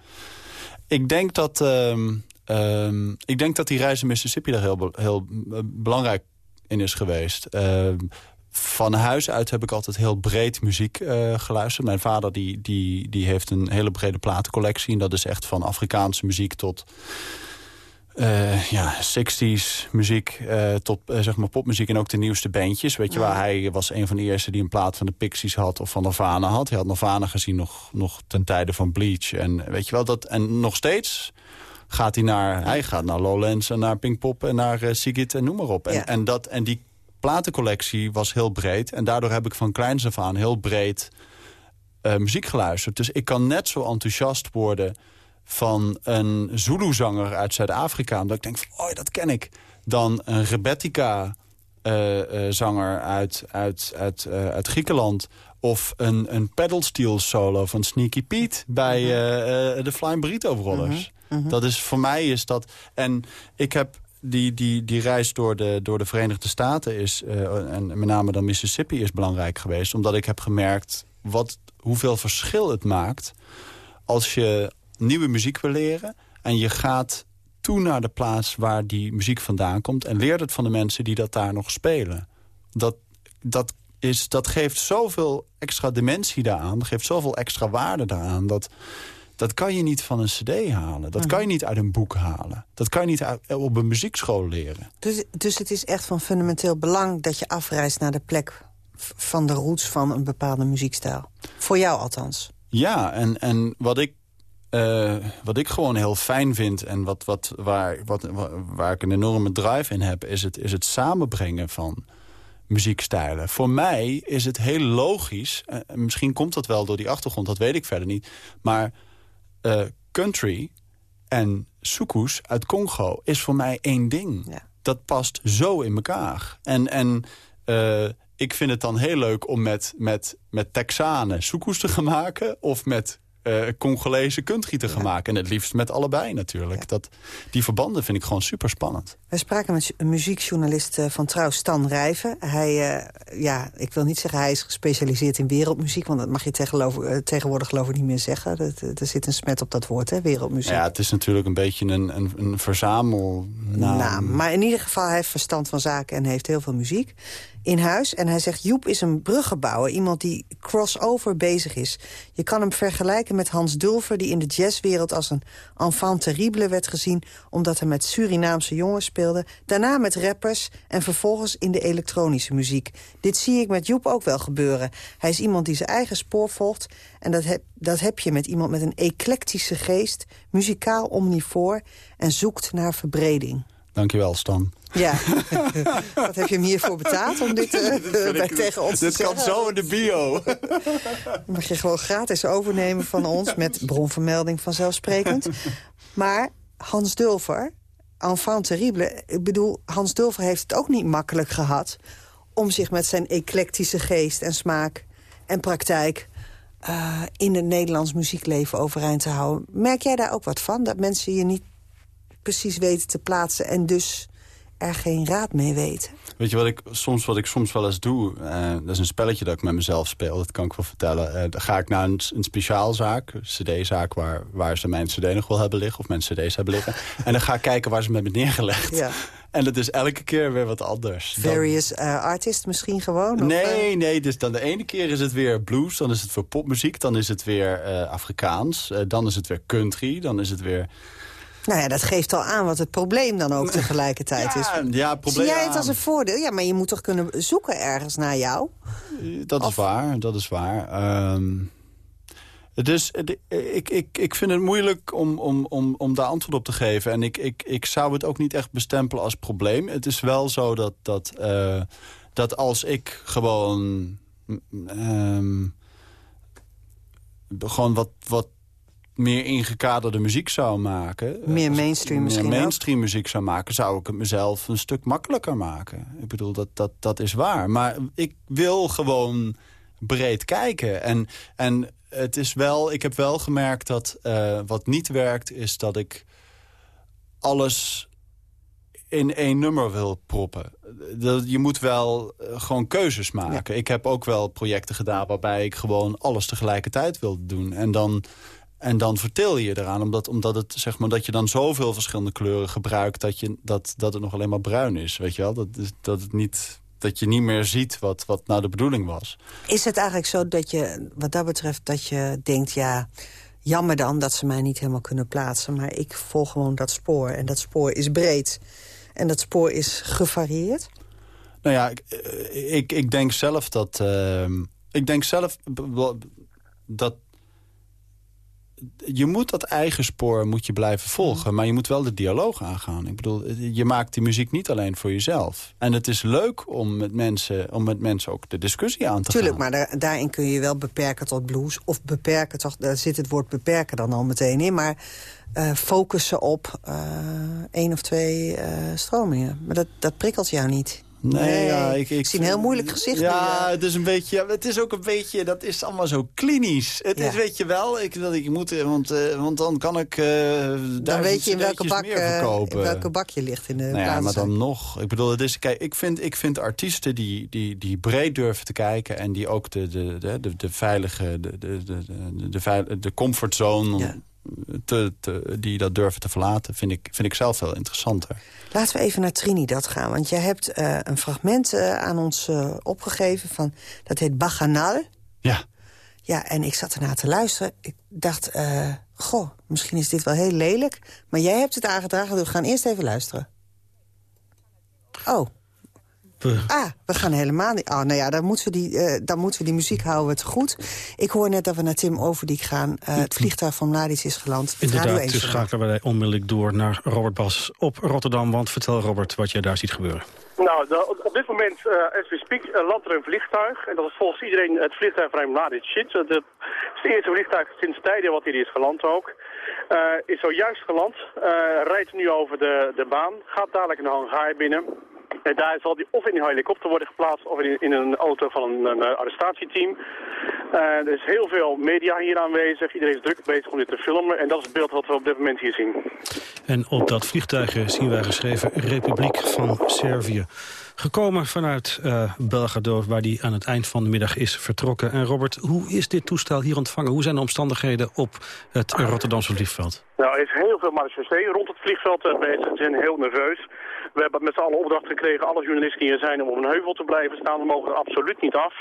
ik, denk dat, ehm, ik denk dat die reis in Mississippi daar heel, heel belangrijk in is geweest van huis uit heb ik altijd heel breed muziek uh, geluisterd. Mijn vader die, die, die heeft een hele brede platencollectie. En dat is echt van Afrikaanse muziek tot uh, ja, 60s muziek uh, tot zeg maar popmuziek en ook de nieuwste bandjes. Weet je waar hij was een van de eerste die een plaat van de Pixies had of van Nirvana had. Hij had Nirvana gezien nog, nog ten tijde van Bleach. En weet je wel dat en nog steeds gaat hij naar hij gaat naar Lowlands en naar Pinkpop en naar Sigit en noem maar op. En, Ja. en dat en die platencollectie was heel breed en daardoor heb ik van kleins af aan heel breed eh, muziek geluisterd. Dus ik kan net zo enthousiast worden van een Zulu-zanger uit Zuid-Afrika. Omdat ik denk, van, oh, dat ken ik. Dan een Rebetica-zanger uit, uit, uit, eh, uit Griekenland. Of een, een pedalsteel solo van Sneaky Pete bij eh, eh, de Flying Burrito Rollers. Dat is, voor mij is dat... En ik heb die, die, die reis door de, door de Verenigde Staten is... eh, en met name dan Mississippi is belangrijk geweest. Omdat ik heb gemerkt wat, hoeveel verschil het maakt... als je nieuwe muziek wil leren... en je gaat toe naar de plaats waar die muziek vandaan komt... en leert het van de mensen die dat daar nog spelen. Dat, dat, is, dat geeft zoveel extra dimensie daaraan. Dat geeft zoveel extra waarde daaraan... dat dat kan je niet van een cd halen. Dat kan je niet uit een boek halen. Dat kan je niet uit- op een muziekschool leren. Dus, dus het is echt van fundamenteel belang dat je afreist naar de plek van de roots van een bepaalde muziekstijl. Voor jou althans. Ja, en, en wat, ik, eh, wat ik gewoon heel fijn vind... en wat, wat, waar, wat, wa- waar ik een enorme drive in heb... is het, is het samenbrengen van muziekstijlen. Voor mij is het heel logisch... eh, en misschien komt dat wel door die achtergrond, dat weet ik verder niet... maar eh, country en soekoes uit Congo is voor mij één ding. Dat past zo in elkaar. En, en eh, ik vind het dan heel leuk om met, met, met Texanen soekoes te gaan maken... of met eh Congolese gaan maken. En het liefst met allebei natuurlijk. Dat, die verbanden vind ik gewoon super spannend. Wij spraken met een muziekjournalist eh, van Trouw, Stan Rijven. Hij, eh, ja, ik wil niet zeggen hij is gespecialiseerd in wereldmuziek... want dat mag je tegenwoordig geloof ik niet meer zeggen. Dat, er zit een smet op dat woord, hè, wereldmuziek. Ja, het is natuurlijk een beetje een, een, een verzamelnaam. Nou, maar in ieder geval, hij heeft verstand van zaken en heeft heel veel muziek in huis. En hij zegt, Joep is een bruggenbouwer. Iemand die crossover bezig is. Je kan hem vergelijken met Hans Dulfer... die in de jazzwereld als een enfant terrible werd gezien... omdat hij met Surinaamse jongens speelde. Daarna met rappers en vervolgens in de elektronische muziek. Dit zie ik met Joep ook wel gebeuren. Hij is iemand die zijn eigen spoor volgt. En dat heb, dat heb je met iemand met een eclectische geest... muzikaal omnivoor en zoekt naar verbreding. Dankjewel, Stan. Ja, wat heb je hem hiervoor betaald om dit, eh, bij, tegen ons dit te kan zeggen? zo in de bio. mag je gewoon gratis overnemen van ons... met bronvermelding vanzelfsprekend. Maar Hans Dulver, enfant terrible... ik bedoel, Hans Dulver heeft het ook niet makkelijk gehad... om zich met zijn eclectische geest en smaak en praktijk... Uh, in het Nederlands muziekleven overeind te houden. Merk jij daar ook wat van? Dat mensen je niet precies weten te plaatsen... en dus er geen raad mee weten? Weet je wat ik soms, wat ik soms wel eens doe? Uh, dat is een spelletje dat ik met mezelf speel, dat kan ik wel vertellen. Uh, dan ga ik naar een, een speciaalzaak, een cd-zaak... Waar, waar ze mijn cd nog wel hebben liggen, of mijn cd's hebben liggen. en dan ga ik kijken waar ze met me neergelegd. Ja. En dat is elke keer weer wat anders. Various uh, artists misschien gewoon? Nee, nee. Dus dan de ene keer is het weer blues, dan is het voor popmuziek... dan is het weer Afrikaans, dan is het weer country, dan is het weer... Nou ja, dat geeft al aan wat het probleem dan ook tegelijkertijd is. Ja, probleem Zie jij het als een voordeel? Ja, maar je moet toch kunnen zoeken ergens naar jou? Dat is waar, dat is waar. Um, dus ik, ik, ik vind het moeilijk om, om, om, om daar antwoord op te geven. En ik, ik, ik zou het ook niet echt bestempelen als probleem. Het is wel zo dat, dat, uh, dat als ik gewoon... Um, gewoon wat, wat meer ingekaderde muziek zou maken... Meer mainstream misschien Meer mainstream muziek zou maken... zou ik het mezelf een stuk makkelijker maken. Ik bedoel, dat, dat, dat is waar. Maar ik wil gewoon breed kijken. En, en het is wel, ik heb wel gemerkt dat uh, wat niet werkt... is dat ik alles in één nummer wil proppen. Je moet wel eh, gewoon keuzes maken. Ik heb ook wel projecten gedaan waarbij ik gewoon alles tegelijkertijd wilde doen. En dan en dan vertel je eraan, omdat, omdat, het, zeg maar, dat je dan zoveel verschillende kleuren gebruikt... dat, je, dat, dat het nog alleen maar bruin is, weet je wel? Dat, dat, het niet, dat je niet meer ziet wat, wat nou de bedoeling was. Is het eigenlijk zo dat je, wat dat betreft, dat je denkt... ja, jammer dan dat ze mij niet helemaal kunnen plaatsen... maar ik volg gewoon dat spoor en dat spoor is breed. En dat spoor is gevarieerd? Nou ja, ik, eh, ik, ik denk zelf dat... Uh, ik denk zelf dat je moet dat eigen spoor moet je blijven volgen. Maar je moet wel de dialoog aangaan. Ik bedoel, je maakt die muziek niet alleen voor jezelf. En het is leuk om met mensen, om met mensen ook de discussie aan te Tuurlijk, gaan. maar daar, daarin kun je wel beperken tot blues. Of beperken, toch, daar zit het woord beperken dan al meteen in. Maar uh, focussen op uh, één of twee uh, stromingen. Maar dat, dat prikkelt jou niet. Nee, ja, ik, ik, zie een heel moeilijk gezicht. Ja, het is een beetje, het is ook een beetje, dat is allemaal zo klinisch. Het is, weet je wel, ik, dat ik moet, want, uh, want dan kan ik uh, Dan weet je in welke, bak, in welke bak je ligt in de nou ja, maar dan nog. Ik bedoel, het is, kijk, ik vind, ik vind artiesten die, die, die breed durven te kijken en die ook de, de, de, de, de veilige, de, de, de, de, de, de comfortzone... Ja te, te, die dat durven te verlaten, vind ik, vind ik zelf veel interessanter. Laten we even naar Trinidad gaan. Want jij hebt uh, een fragment uh, aan ons uh, opgegeven. Van, dat heet Baganal. Ja. Ja, en ik zat ernaar te luisteren. Ik dacht, goh, misschien is dit wel heel lelijk. Maar jij hebt het aangedragen, dus we gaan eerst even luisteren. Oh. Ah, we gaan helemaal niet... Oh, nou ja, dan moeten, we die, uh, dan moeten we die muziek houden te goed. Ik hoor net dat we naar Tim Overdiek gaan. Uh, het vliegtuig van Mladic is geland. Inderdaad, dus schakelen wij onmiddellijk door naar Robert Bas op Rotterdam. Want vertel Robert wat je daar ziet gebeuren. Nou, de, op dit moment, uh, as we speak, uh, landt er een vliegtuig. En dat is volgens iedereen het vliegtuig van Mladic shit. Het is het eerste vliegtuig sinds tijden wat hier is geland ook. Uh, is zojuist geland, rijdt nu over de, de baan, gaat dadelijk een hangaar binnen. En daar zal die of in een helikopter worden geplaatst of in, in een auto van een, een arrestatieteam. Uh, er is heel veel media hier aanwezig. Iedereen is druk bezig om dit te filmen. En dat is het beeld wat we op dit moment hier zien. En op dat vliegtuig zien wij geschreven Republiek van Servië. Gekomen vanuit uh, Belgrado, waar die aan het eind van de middag is vertrokken. En Robert, hoe is dit toestel hier ontvangen? Hoe zijn de omstandigheden op het Rotterdamse vliegveld? Nou, er is heel veel marechaussee rond het vliegveld bezig. Ze zijn heel nerveus. We hebben met z'n allen opdracht gekregen, alle journalisten die hier zijn, om op een heuvel te blijven staan. We mogen er absoluut niet af.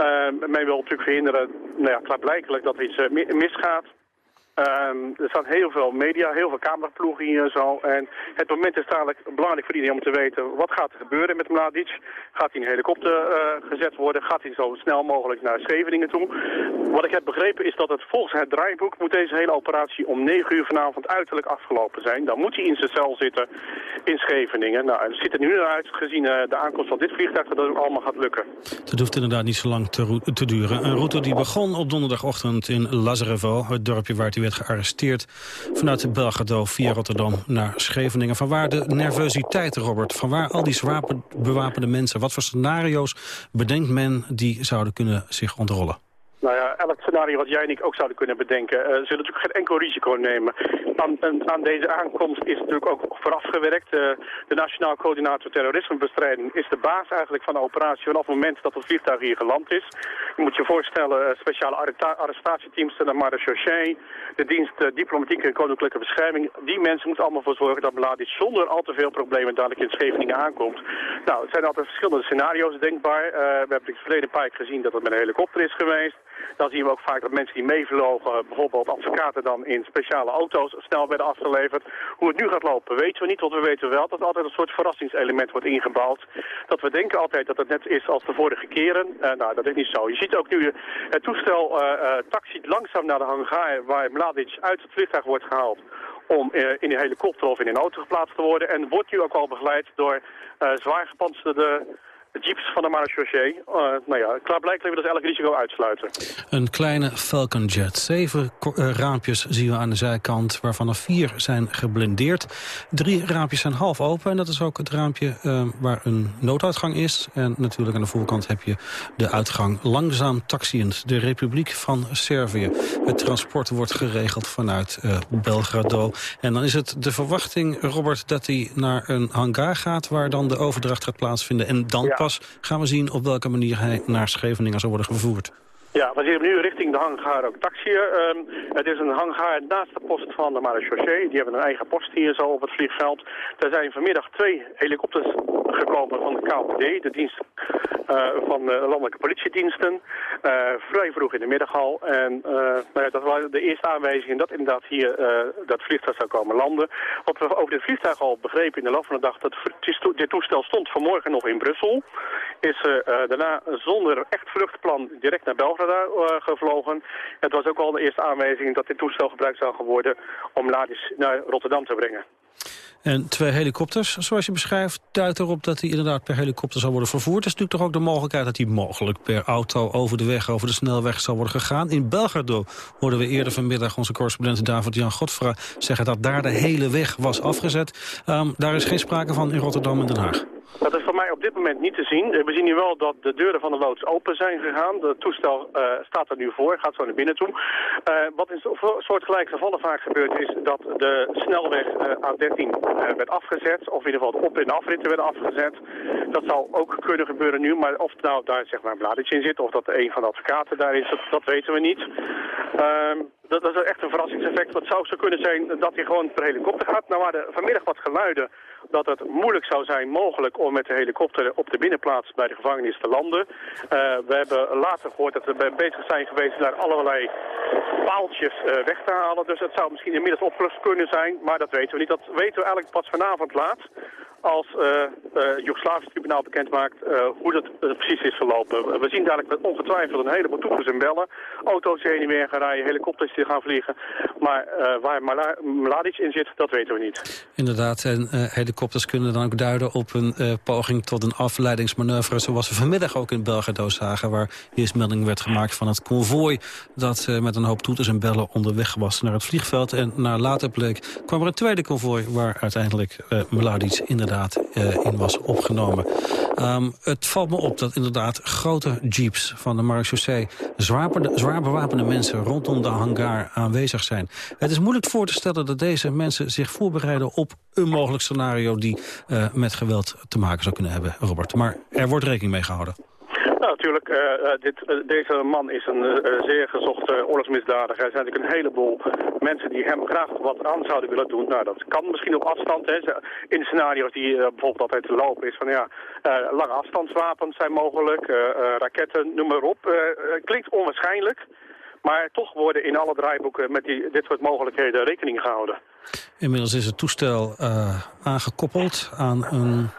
Uh, men wil natuurlijk verhinderen, nou ja, klaarblijkelijk dat er iets uh, misgaat. Um, er staan heel veel media, heel veel cameraploegen hier en zo. En het moment is dadelijk belangrijk voor iedereen om te weten... wat gaat er gebeuren met Mladic? Gaat hij in een helikopter uh, gezet worden? Gaat hij zo snel mogelijk naar Scheveningen toe? Wat ik heb begrepen is dat het volgens het draaiboek... moet deze hele operatie om 9 uur vanavond uiterlijk afgelopen zijn. Dan moet hij in zijn cel zitten in Scheveningen. Nou, het ziet er nu naar uit, gezien uh, de aankomst van dit vliegtuig... dat het allemaal gaat lukken. Het hoeft inderdaad niet zo lang te, te duren. Een route die begon op donderdagochtend in Lazarevo, het dorpje waar werd gearresteerd vanuit Belgrado via Rotterdam naar Scheveningen. Vanwaar de nervositeit, Robert? Vanwaar al die zwaar bewapende mensen? Wat voor scenario's bedenkt men die zouden kunnen zich ontrollen? Nou ja, elk scenario wat jij en ik ook zouden kunnen bedenken, uh, zullen natuurlijk geen enkel risico nemen. Aan, deze aankomst is natuurlijk ook vooraf gewerkt. Uh, de Nationaal Coördinator Terrorismebestrijding is de baas eigenlijk van de operatie vanaf het moment dat het vliegtuig hier geland is. Je moet je voorstellen, uh, speciale arrestatieteams de marechaussee, de dienst diplomatieke en koninklijke bescherming. Die mensen moeten allemaal voor zorgen dat Mladic zonder al te veel problemen dadelijk in Scheveningen aankomt. Nou, het zijn altijd verschillende scenario's denkbaar. we hebben in het verleden keer gezien dat het met een helikopter is geweest. Dan zien we ook vaak dat mensen die meevlogen, bijvoorbeeld advocaten dan in speciale auto's, snel werden afgeleverd. Hoe het nu gaat lopen weten we niet, want we weten wel dat er altijd een soort verrassingselement wordt ingebouwd. Dat we denken altijd dat het net is als de vorige keren. Uh, nou, dat is niet zo. Je ziet ook nu het toestel uh, taxiet langzaam naar de hangar waar Mladic uit het vliegtuig wordt gehaald om in een helikopter of in een auto geplaatst te worden. En wordt nu ook al begeleid door zwaar gepantserde jeeps van de marechaussee. Uh, nou ja, klaarblijkelijk willen ze elk risico uitsluiten. Een kleine Falcon Jet. Zeven uh, raampjes zien we aan de zijkant, waarvan er vier zijn geblindeerd. Drie raampjes zijn half open en dat is ook het raampje uh, waar een nooduitgang is. En natuurlijk aan de voorkant heb je de uitgang langzaam taxiënd. De Republiek van Servië. Het transport wordt geregeld vanuit Belgrado. En dan is het de verwachting, Robert, dat hij naar een hangar gaat... waar dan de overdracht gaat plaatsvinden en dan ja gaan we zien op welke manier hij naar Scheveningen zal worden vervoerd. Ja, we zien nu richting de hangar ook taxiën. Um, het is een hangar naast de post van de marechaussee. Die hebben een eigen post hier zo op het vliegveld. Er zijn vanmiddag twee helikopters gekomen van de KPD, de dienst uh, van de landelijke politiediensten. Uh, vrij vroeg in de middag al. En uh, nou ja, dat was de eerste aanwijzing dat inderdaad hier dat vliegtuig zou komen landen. Wat we over dit vliegtuig al begrepen in de loop van de dag, dat dit toestel stond vanmorgen nog in Brussel. Is daarna zonder echt vluchtplan direct naar België uh, gevlogen. Het was ook al de eerste aanwijzing dat dit toestel gebruikt zou worden om Ladis naar Rotterdam te brengen. En twee helikopters, zoals je beschrijft, duidt erop dat hij inderdaad per helikopter zal worden vervoerd. Er is natuurlijk toch ook de mogelijkheid dat hij mogelijk per auto over de weg, over de snelweg zal worden gegaan. In Belgrado hoorden we eerder vanmiddag onze correspondent David-Jan Godfra zeggen dat daar de hele weg was afgezet. Um, daar is geen sprake van in Rotterdam en Den Haag. Dat is voor mij op dit moment niet te zien. We zien nu wel dat de deuren van de loods open zijn gegaan. Het toestel uh, staat er nu voor, gaat zo naar binnen toe. Uh, wat in soortgelijke gevallen vaak gebeurt is dat de snelweg uh, A13 werd afgezet. Of in ieder geval de op- en afritten werden afgezet. Dat zal ook kunnen gebeuren nu. Maar of nou daar zeg maar een in zit of dat een van de advocaten daar is, dat, weten we niet. Ehm, dat, dat, is echt een verrassingseffect. Wat zou zo kunnen zijn dat hij gewoon per helikopter gaat. Nou waren vanmiddag wat geluiden dat het moeilijk zou zijn mogelijk om met de helikopter op de binnenplaats bij de gevangenis te landen. Uh, we hebben later gehoord dat we bezig zijn geweest daar allerlei paaltjes uh, weg te halen. Dus het zou misschien inmiddels opgelost kunnen zijn, maar dat weten we niet. Dat weten we eigenlijk pas vanavond laat als uh, uh, Joegoslavisch tribunaal bekend maakt uh, hoe dat precies is verlopen. We zien dadelijk met ongetwijfeld een heleboel toeters en bellen. Auto's heen en weer gaan rijden, helikopters die gaan vliegen. Maar waar Mladic in zit, dat weten we niet. Inderdaad, en helikopters kunnen dan ook duiden op een poging tot een afleidingsmanoeuvre... zoals we vanmiddag ook in Belgrado zagen... waar eerst melding werd gemaakt van het konvooi... dat met een hoop toeters en bellen onderweg was naar het vliegveld. En naar later bleek kwam er een tweede konvooi... waar uiteindelijk Mladic inderdaad uh, in was opgenomen. Um, het valt me op dat inderdaad grote jeeps van de marechaussee... Zwaar, zwaar bewapende mensen rondom de hangar aanwezig zijn. Het is moeilijk voor te stellen dat deze mensen zich voorbereiden... op een mogelijk scenario die uh, met geweld te maken zou kunnen hebben, Robert. Maar er wordt rekening mee gehouden. Nou, natuurlijk, uh, dit, uh, deze man is een zeer gezochte oorlogsmisdadiger. Er zijn natuurlijk een heleboel mensen die hem graag wat aan zouden willen doen. Nou, dat kan misschien op afstand. Hè. In scenario's die bijvoorbeeld altijd te lopen is van ja, lange afstandswapens zijn mogelijk, raketten, noem maar op. klinkt onwaarschijnlijk. Maar toch worden in alle draaiboeken met die, dit soort mogelijkheden rekening gehouden. Inmiddels is het toestel aangekoppeld aan een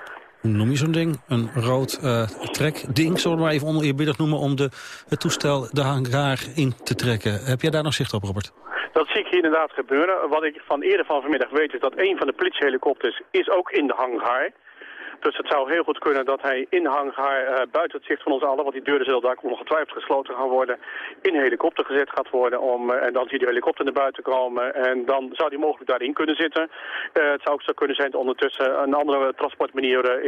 noem je zo'n ding? Een rood uh, trekding, zullen we maar even oneerbiedig noemen... om de, het toestel de hangar in te trekken. Heb jij daar nog zicht op, Robert? Dat zie ik hier inderdaad gebeuren. Wat ik van eerder van vanmiddag weet is dat een van de politiehelikopters is ook in de hangar. Dus het zou heel goed kunnen dat hij in hangar uh, buiten het zicht van ons allen, want die deuren zullen daar ongetwijfeld gesloten gaan worden, in helikopter gezet gaat worden. Om, uh, en dan zie je de helikopter naar buiten komen en dan zou die mogelijk daarin kunnen zitten. Uh, het zou ook zo kunnen zijn dat ondertussen een andere transportmanier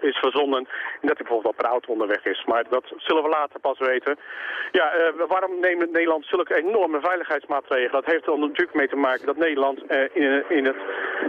is verzonnen en dat hij bijvoorbeeld een auto onderweg is. Maar dat zullen we later pas weten. Ja, waarom neemt Nederland zulke enorme veiligheidsmaatregelen? Dat heeft er natuurlijk mee te maken dat Nederland in, in het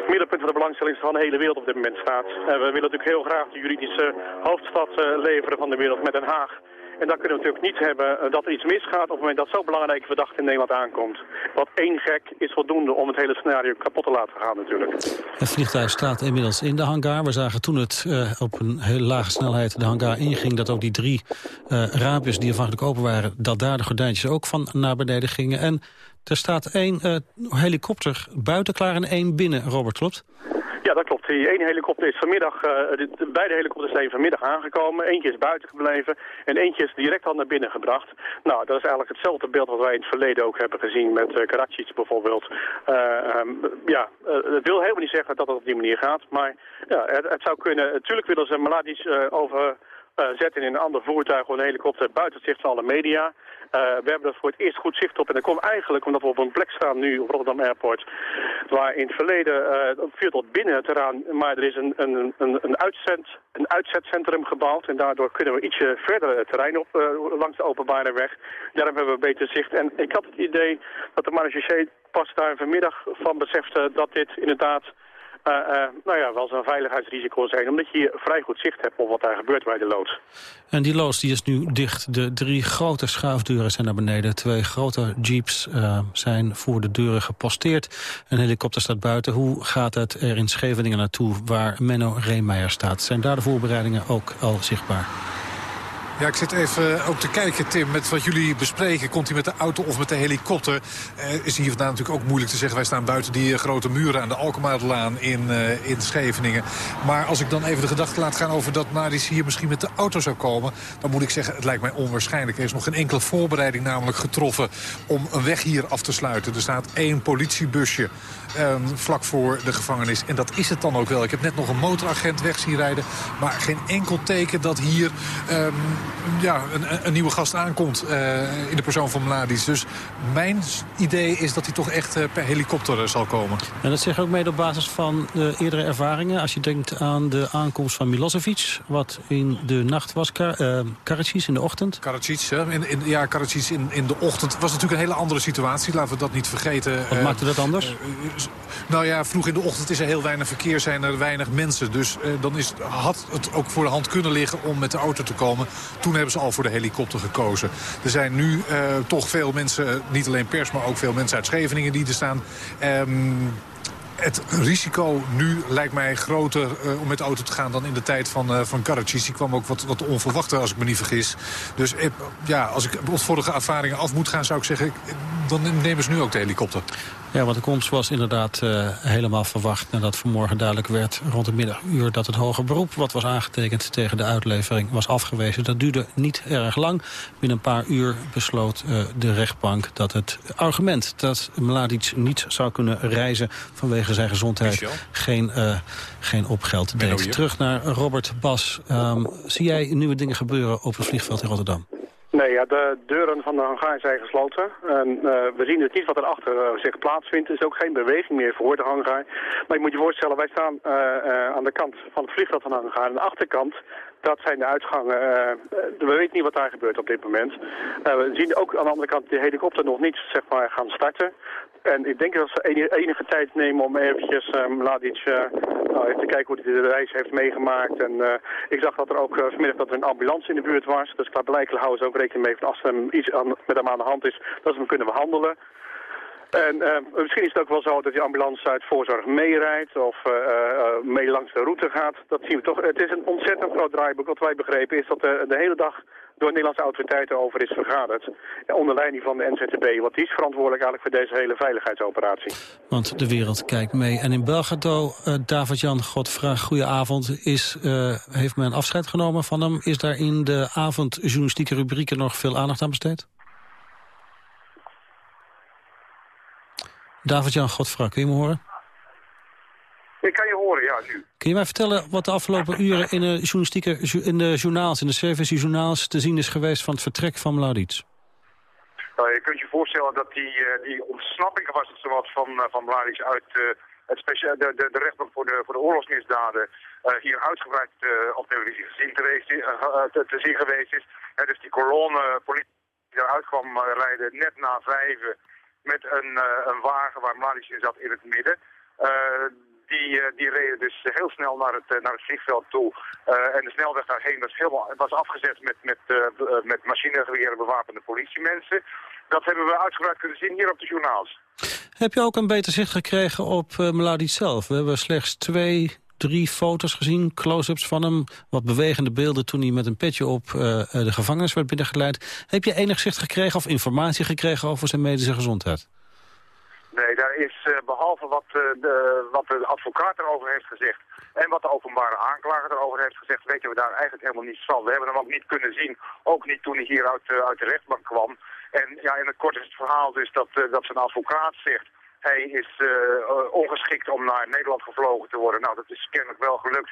middelpunt van de belangstelling van de hele wereld op dit moment staat. We willen natuurlijk heel graag de juridische hoofdstad leveren van de wereld met Den Haag. En dan kunnen we natuurlijk niet hebben eh, dat er iets misgaat op het moment dat zo'n belangrijke verdachte in Nederland aankomt. Want één gek is voldoende om het hele scenario kapot te laten gaan natuurlijk. Het vliegtuig staat inmiddels in de hangar. We zagen toen het uh, op een hele lage snelheid de hangar inging... dat ook die drie uh, raampjes die afhankelijk open waren... dat daar de gordijntjes ook van naar beneden gingen. En er staat één uh, helikopter buiten klaar en één binnen, Robert, klopt? Ja, dat klopt. Die ene helikopter is vanmiddag, uh, de, de, beide helikopters zijn vanmiddag aangekomen. Eentje is buiten gebleven en eentje is direct al naar binnen gebracht. Nou, dat is eigenlijk hetzelfde beeld wat wij in het verleden ook hebben gezien met uh, bijvoorbeeld. Um, ja, het wil helemaal niet zeggen dat het op die manier gaat, maar ja, het, het zou kunnen. Natuurlijk willen ze Mladic over... zetten in een ander voertuig of een helikopter buiten het zicht van alle media. Uh, we hebben er voor het eerst goed zicht op. En dat komt eigenlijk omdat we op een plek staan nu op Rotterdam Airport. Waar in het verleden uh, tot binnen het terrein. Maar er is een, een, een, een, uitzet, een uitzetcentrum gebouwd. En daardoor kunnen we ietsje verder het terrein op langs de openbare weg. Daarom hebben we beter zicht. En ik had het idee dat de marechaussee pas daar vanmiddag van besefte dat dit inderdaad uh, nou ja, wel zo'n veiligheidsrisico zijn. Omdat je vrij goed zicht hebt op wat daar gebeurt bij de loods. En die loods die is nu dicht. De drie grote schuifdeuren zijn naar beneden. Twee grote jeeps uh, zijn voor de deuren geposteerd. Een helikopter staat buiten. Hoe gaat het er in Scheveningen naartoe waar Menno Reemeijer staat? Zijn daar de voorbereidingen ook al zichtbaar? Ja, ik zit even ook te kijken, Tim, met wat jullie bespreken. Komt hij met de auto of met de helikopter? Uh, is hier vandaan natuurlijk ook moeilijk te zeggen. Wij staan buiten die grote muren aan de Alkmaarlaan in, uh, in Scheveningen. Maar als ik dan even de gedachte laat gaan over dat Maris hier misschien met de auto zou komen... dan moet ik zeggen, het lijkt mij onwaarschijnlijk. Er is nog geen enkele voorbereiding namelijk getroffen om een weg hier af te sluiten. Er staat één politiebusje um, vlak voor de gevangenis. En dat is het dan ook wel. Ik heb net nog een motoragent weg zien rijden. Maar geen enkel teken dat hier um, ja, een, een, nieuwe gast aankomt uh, in de persoon van Mladic. Dus mijn idee is dat hij toch echt uh, per helikopter uh, zal komen. En dat zeg je ook mede op basis van de eerdere ervaringen. Als je denkt aan de aankomst van Milosevic, wat in de nacht was. Kar Karadzic in de ochtend. Karadzic, in, in, ja, Karadzic in, in de ochtend was natuurlijk een hele andere situatie. Laten we dat niet vergeten. Wat maakte dat anders? Nou ja, vroeg in de ochtend is er heel weinig verkeer, zijn er weinig mensen. Dus eh, dan is, had het ook voor de hand kunnen liggen om met de auto te komen. Toen hebben ze al voor de helikopter gekozen. Er zijn nu uh, toch veel mensen, niet alleen pers, maar ook veel mensen uit Scheveningen die er staan... Um, het risico nu lijkt mij groter uh, om met de auto te gaan dan in de tijd van, uh, van Karadzic. Die kwam ook wat, wat onverwachter, als ik me niet vergis. Dus ja, als ik op vorige ervaringen af moet gaan, zou ik zeggen... dan nemen ze nu ook de helikopter. Ja, want de komst was inderdaad uh, helemaal verwacht... nadat vanmorgen duidelijk werd rond het middaguur... dat het hoger beroep wat was aangetekend tegen de uitlevering was afgewezen. Dat duurde niet erg lang. Binnen een paar uur besloot uh, de rechtbank dat het argument... dat Mladic niet zou kunnen reizen vanwege zijn gezondheid... geen, uh, geen opgeld deed. Terug naar Robert Bas. Um, zie jij nieuwe dingen gebeuren op het vliegveld in Rotterdam? Nee, ja, de deuren van de hangar zijn gesloten. En uh, we zien dus niet wat erachter uh, zich plaatsvindt. Er is ook geen beweging meer voor de hangar. Maar je moet je voorstellen, wij staan uh, aan de kant van het vliegveld van de hangar. Aan de achterkant, dat zijn de uitgangen. we weten niet wat daar gebeurt op dit moment. we zien ook aan de andere kant de helikopter nog niet zeg maar, gaan starten. En ik denk dat ze enige, tijd nemen om eventjes um, Mladic uh, nou, even te kijken hoe hij de reis heeft meegemaakt. En uh, ik zag dat er ook uh, vanmiddag dat er een ambulance in de buurt was. Dus blijkbaar houden ze ook rekening mee van als er iets met hem aan de hand is, dat ze hem kunnen behandelen. En misschien is het ook wel zo dat die ambulance uit voorzorg meerijdt of mee langs de route gaat. Dat zien we toch. Het is een ontzettend groot draaiboek. Wat wij begrepen is dat de hele dag door Nederlandse autoriteiten over is vergaderd. Onder leiding van de NZTB. Want die is verantwoordelijk eigenlijk voor deze hele veiligheidsoperatie. Want de wereld kijkt mee. En in Belgrado, uh, David-Jan Godvraag, goedenavond. Is, uh, heeft men afscheid genomen van hem? Is daar in de avondjournalistieke rubrieken nog veel aandacht aan besteed? David-Jan Godvraag, kun je me horen? Ik kan je horen, ja, nu. Kun je mij vertellen wat de afgelopen uren in de, journalistieke, in de journaals, in de servicejournaals te zien is geweest van het vertrek van Mladic? Nou, je kunt je voorstellen dat die, uh, die ontsnapping was het zowat van, uh, van Mladic uit uh, het de, de, de rechtbank voor de, voor de oorlogsmisdaden hier uitgebreid op televisie gezien te, zien geweest is. dus die kolonne politie die eruit kwam rijden net na vijven met een, een wagen waar Mladic in zat in het midden die, uh, die reden dus heel snel naar het, uh, naar het vliegveld toe. Uh, en de snelweg daarheen was, helemaal, was afgezet met, met, met machinegeweren bewapende politiemensen. Dat hebben we uitgebreid kunnen zien hier op de journaals. Heb je ook een beter zicht gekregen op uh, zelf? We hebben slechts twee, drie foto's gezien, close-ups van hem. Wat bewegende beelden toen hij met een petje op de gevangenis werd binnengeleid. Heb je enig zicht gekregen of informatie gekregen over zijn medische gezondheid? Nee, daar is uh, behalve wat, uh, de, wat de advocaat erover heeft gezegd en wat de openbare aanklager erover heeft gezegd, weten we daar eigenlijk helemaal niets van. We hebben hem ook niet kunnen zien, ook niet toen hij hier uit, uh, uit de rechtbank kwam. En ja, in het kort is het verhaal dus dat, dat zijn advocaat zegt, hij is ongeschikt om naar Nederland gevlogen te worden. Nou, dat is kennelijk wel gelukt.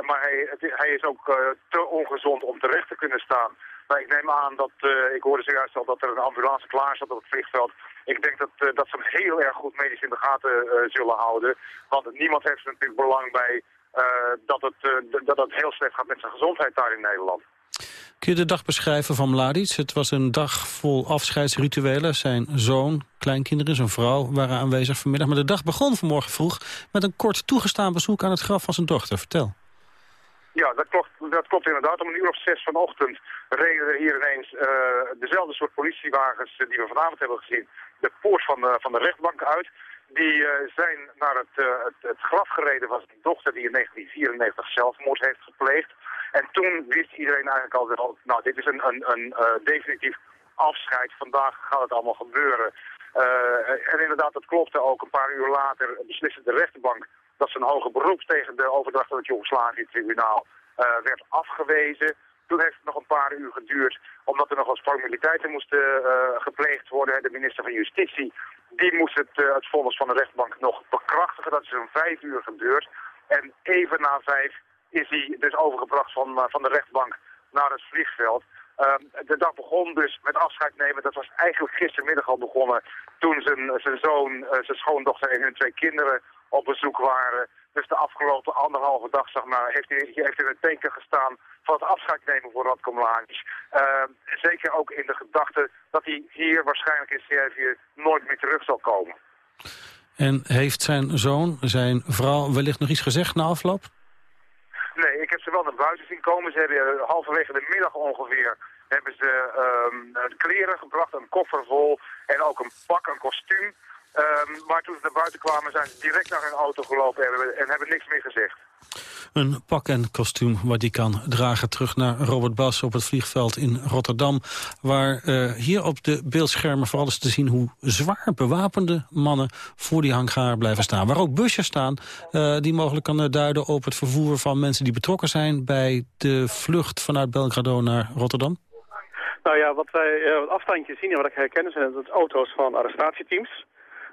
maar hij, hij is ook te ongezond om terecht te kunnen staan. Maar ik neem aan dat, ik hoorde zojuist al dat er een ambulance klaar zat op het vliegveld. Ik denk dat, uh, dat ze hem heel erg goed medisch in de gaten uh, zullen houden. Want niemand heeft er natuurlijk belang bij dat, het, dat het heel slecht gaat met zijn gezondheid daar in Nederland. Kun je de dag beschrijven van Mladic? Het was een dag vol afscheidsrituelen. Zijn zoon, kleinkinderen, zijn vrouw waren aanwezig vanmiddag. Maar de dag begon vanmorgen vroeg met een kort toegestaan bezoek aan het graf van zijn dochter. Vertel. Ja, dat klopt, dat klopt inderdaad. Om een uur of zes vanochtend reden er hier ineens uh, dezelfde soort politiewagens die we vanavond hebben gezien de poort van de, van de rechtbank uit. Die uh, zijn naar het, het, graf gereden van zijn dochter die in 1994 zelfmoord heeft gepleegd. En toen wist iedereen eigenlijk al wel, nou dit is een, een, een definitief afscheid. Vandaag gaat het allemaal gebeuren. en inderdaad, dat klopte ook. Een paar uur later besliste de rechtbank dat zijn hoge beroep tegen de overdracht van het Joegoslavië-tribunaal werd afgewezen. Toen heeft het nog een paar uur geduurd, omdat er nog wat formaliteiten moesten uh, gepleegd worden. De minister van Justitie, die moest het, uh, het vonnis van de rechtbank nog bekrachtigen. Dat is om vijf uur gebeurd. En even na vijf is hij dus overgebracht van, van de rechtbank naar het vliegveld. Ehm, de dag begon dus met afscheid nemen. Dat was eigenlijk gistermiddag al begonnen toen zijn, zijn zoon, zijn schoondochter en hun twee kinderen op bezoek waren. Dus de afgelopen anderhalve dag zeg maar, heeft, hij, heeft hij in het teken gestaan van het afscheid nemen voor Radko Mladic. Uh, zeker ook in de gedachte dat hij hier waarschijnlijk in Servië nooit meer terug zal komen. En heeft zijn zoon, zijn vrouw, wellicht nog iets gezegd na afloop? Nee, ik heb ze wel naar buiten zien komen. Ze hebben uh, halverwege de middag ongeveer hebben ze um, kleren gebracht, een koffer vol en ook een pak, een kostuum. Um, maar toen ze naar buiten kwamen zijn ze direct naar hun auto gelopen en hebben, en hebben niks meer gezegd. Een pak en kostuum wat hij kan dragen terug naar Robert Bas op het vliegveld in Rotterdam. Waar uh, hier op de beeldschermen vooral is te zien hoe zwaar bewapende mannen voor die hangaar blijven staan. Waar ook busjes staan uh, die mogelijk kunnen duiden op het vervoer van mensen die betrokken zijn bij de vlucht vanuit Belgrado naar Rotterdam. Nou ja, wat wij uh, wat afstandjes zien en wat ik herken zijn dat auto's van arrestatieteams.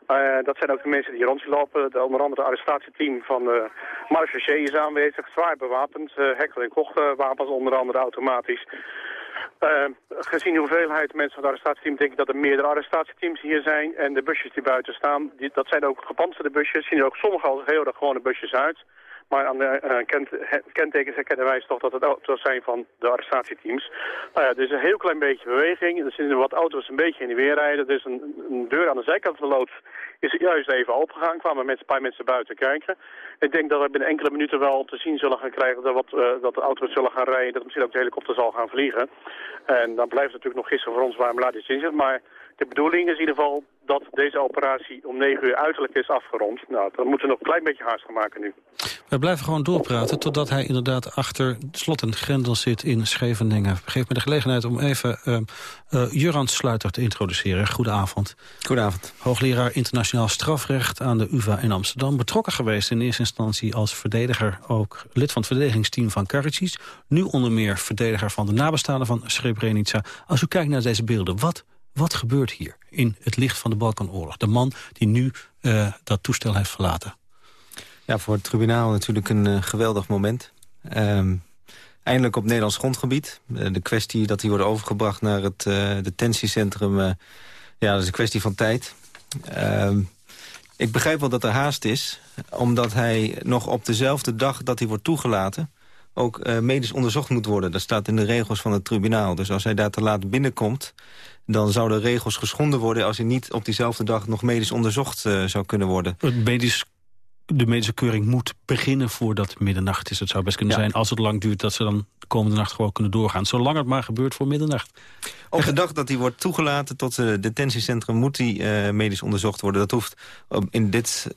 Uh, dat zijn ook de mensen die hier rondlopen. De, onder andere het arrestatieteam van de Marechaussee is aanwezig, zwaar bewapend. Uh, hekkel- en kochtenwapens, onder andere automatisch. Uh, gezien de hoeveelheid mensen van het arrestatieteam denk ik dat er meerdere arrestatieteams hier zijn. En de busjes die buiten staan, die, dat zijn ook gepantserde busjes. Zien er ook sommige als heel erg gewone busjes uit. Maar aan de uh, kent, kentekens herkennen wij toch dat het auto's zijn van de arrestatieteams. Nou ja, is een heel klein beetje beweging. Er zitten wat auto's een beetje in de weer rijden. Is een, een deur aan de zijkant van de loods is juist even opengegaan. Kwamen mensen, een paar mensen buiten kijken. Ik denk dat we binnen enkele minuten wel te zien zullen gaan krijgen dat, wat, uh, dat de auto's zullen gaan rijden. Dat misschien ook de helikopter zal gaan vliegen. En dan blijft het natuurlijk nog gisteren voor ons waar Mladic in zit. Maar de bedoeling is in ieder geval dat deze operatie om 9 uur uiterlijk is afgerond. Nou, dan moeten we nog een klein beetje haast gaan maken nu. We blijven gewoon doorpraten totdat hij inderdaad achter slot en grendel zit in Scheveningen. Geef me de gelegenheid om even uh, uh, Juran Sluiter te introduceren. Goedenavond. Goedenavond. Hoogleraar internationaal strafrecht aan de UvA in Amsterdam. Betrokken geweest in eerste instantie als verdediger, ook lid van het verdedigingsteam van Karadzic. Nu onder meer verdediger van de nabestaanden van Srebrenica. Als u kijkt naar deze beelden, wat wat gebeurt hier in het licht van de Balkanoorlog? De man die nu uh, dat toestel heeft verlaten. Ja, voor het tribunaal natuurlijk een uh, geweldig moment. Um, eindelijk op Nederlands grondgebied. Uh, de kwestie dat hij wordt overgebracht naar het detentiecentrum... ja, dat is een kwestie van tijd. Uh, ik begrijp wel dat er haast is. Omdat hij nog op dezelfde dag dat hij wordt toegelaten... ook uh, medisch onderzocht moet worden. Dat staat in de regels van het tribunaal. Dus als hij daar te laat binnenkomt... dan zouden regels geschonden worden... als hij niet op diezelfde dag nog medisch onderzocht uh, zou kunnen worden. Het medisch de medische keuring moet beginnen voordat middernacht is. Het zou best kunnen ja. zijn, als het lang duurt... dat ze dan de komende nacht gewoon kunnen doorgaan. Zolang het maar gebeurt voor middernacht. Op de dag dat hij wordt toegelaten tot het detentiecentrum... moet hij uh, medisch onderzocht worden. Dat hoeft in dit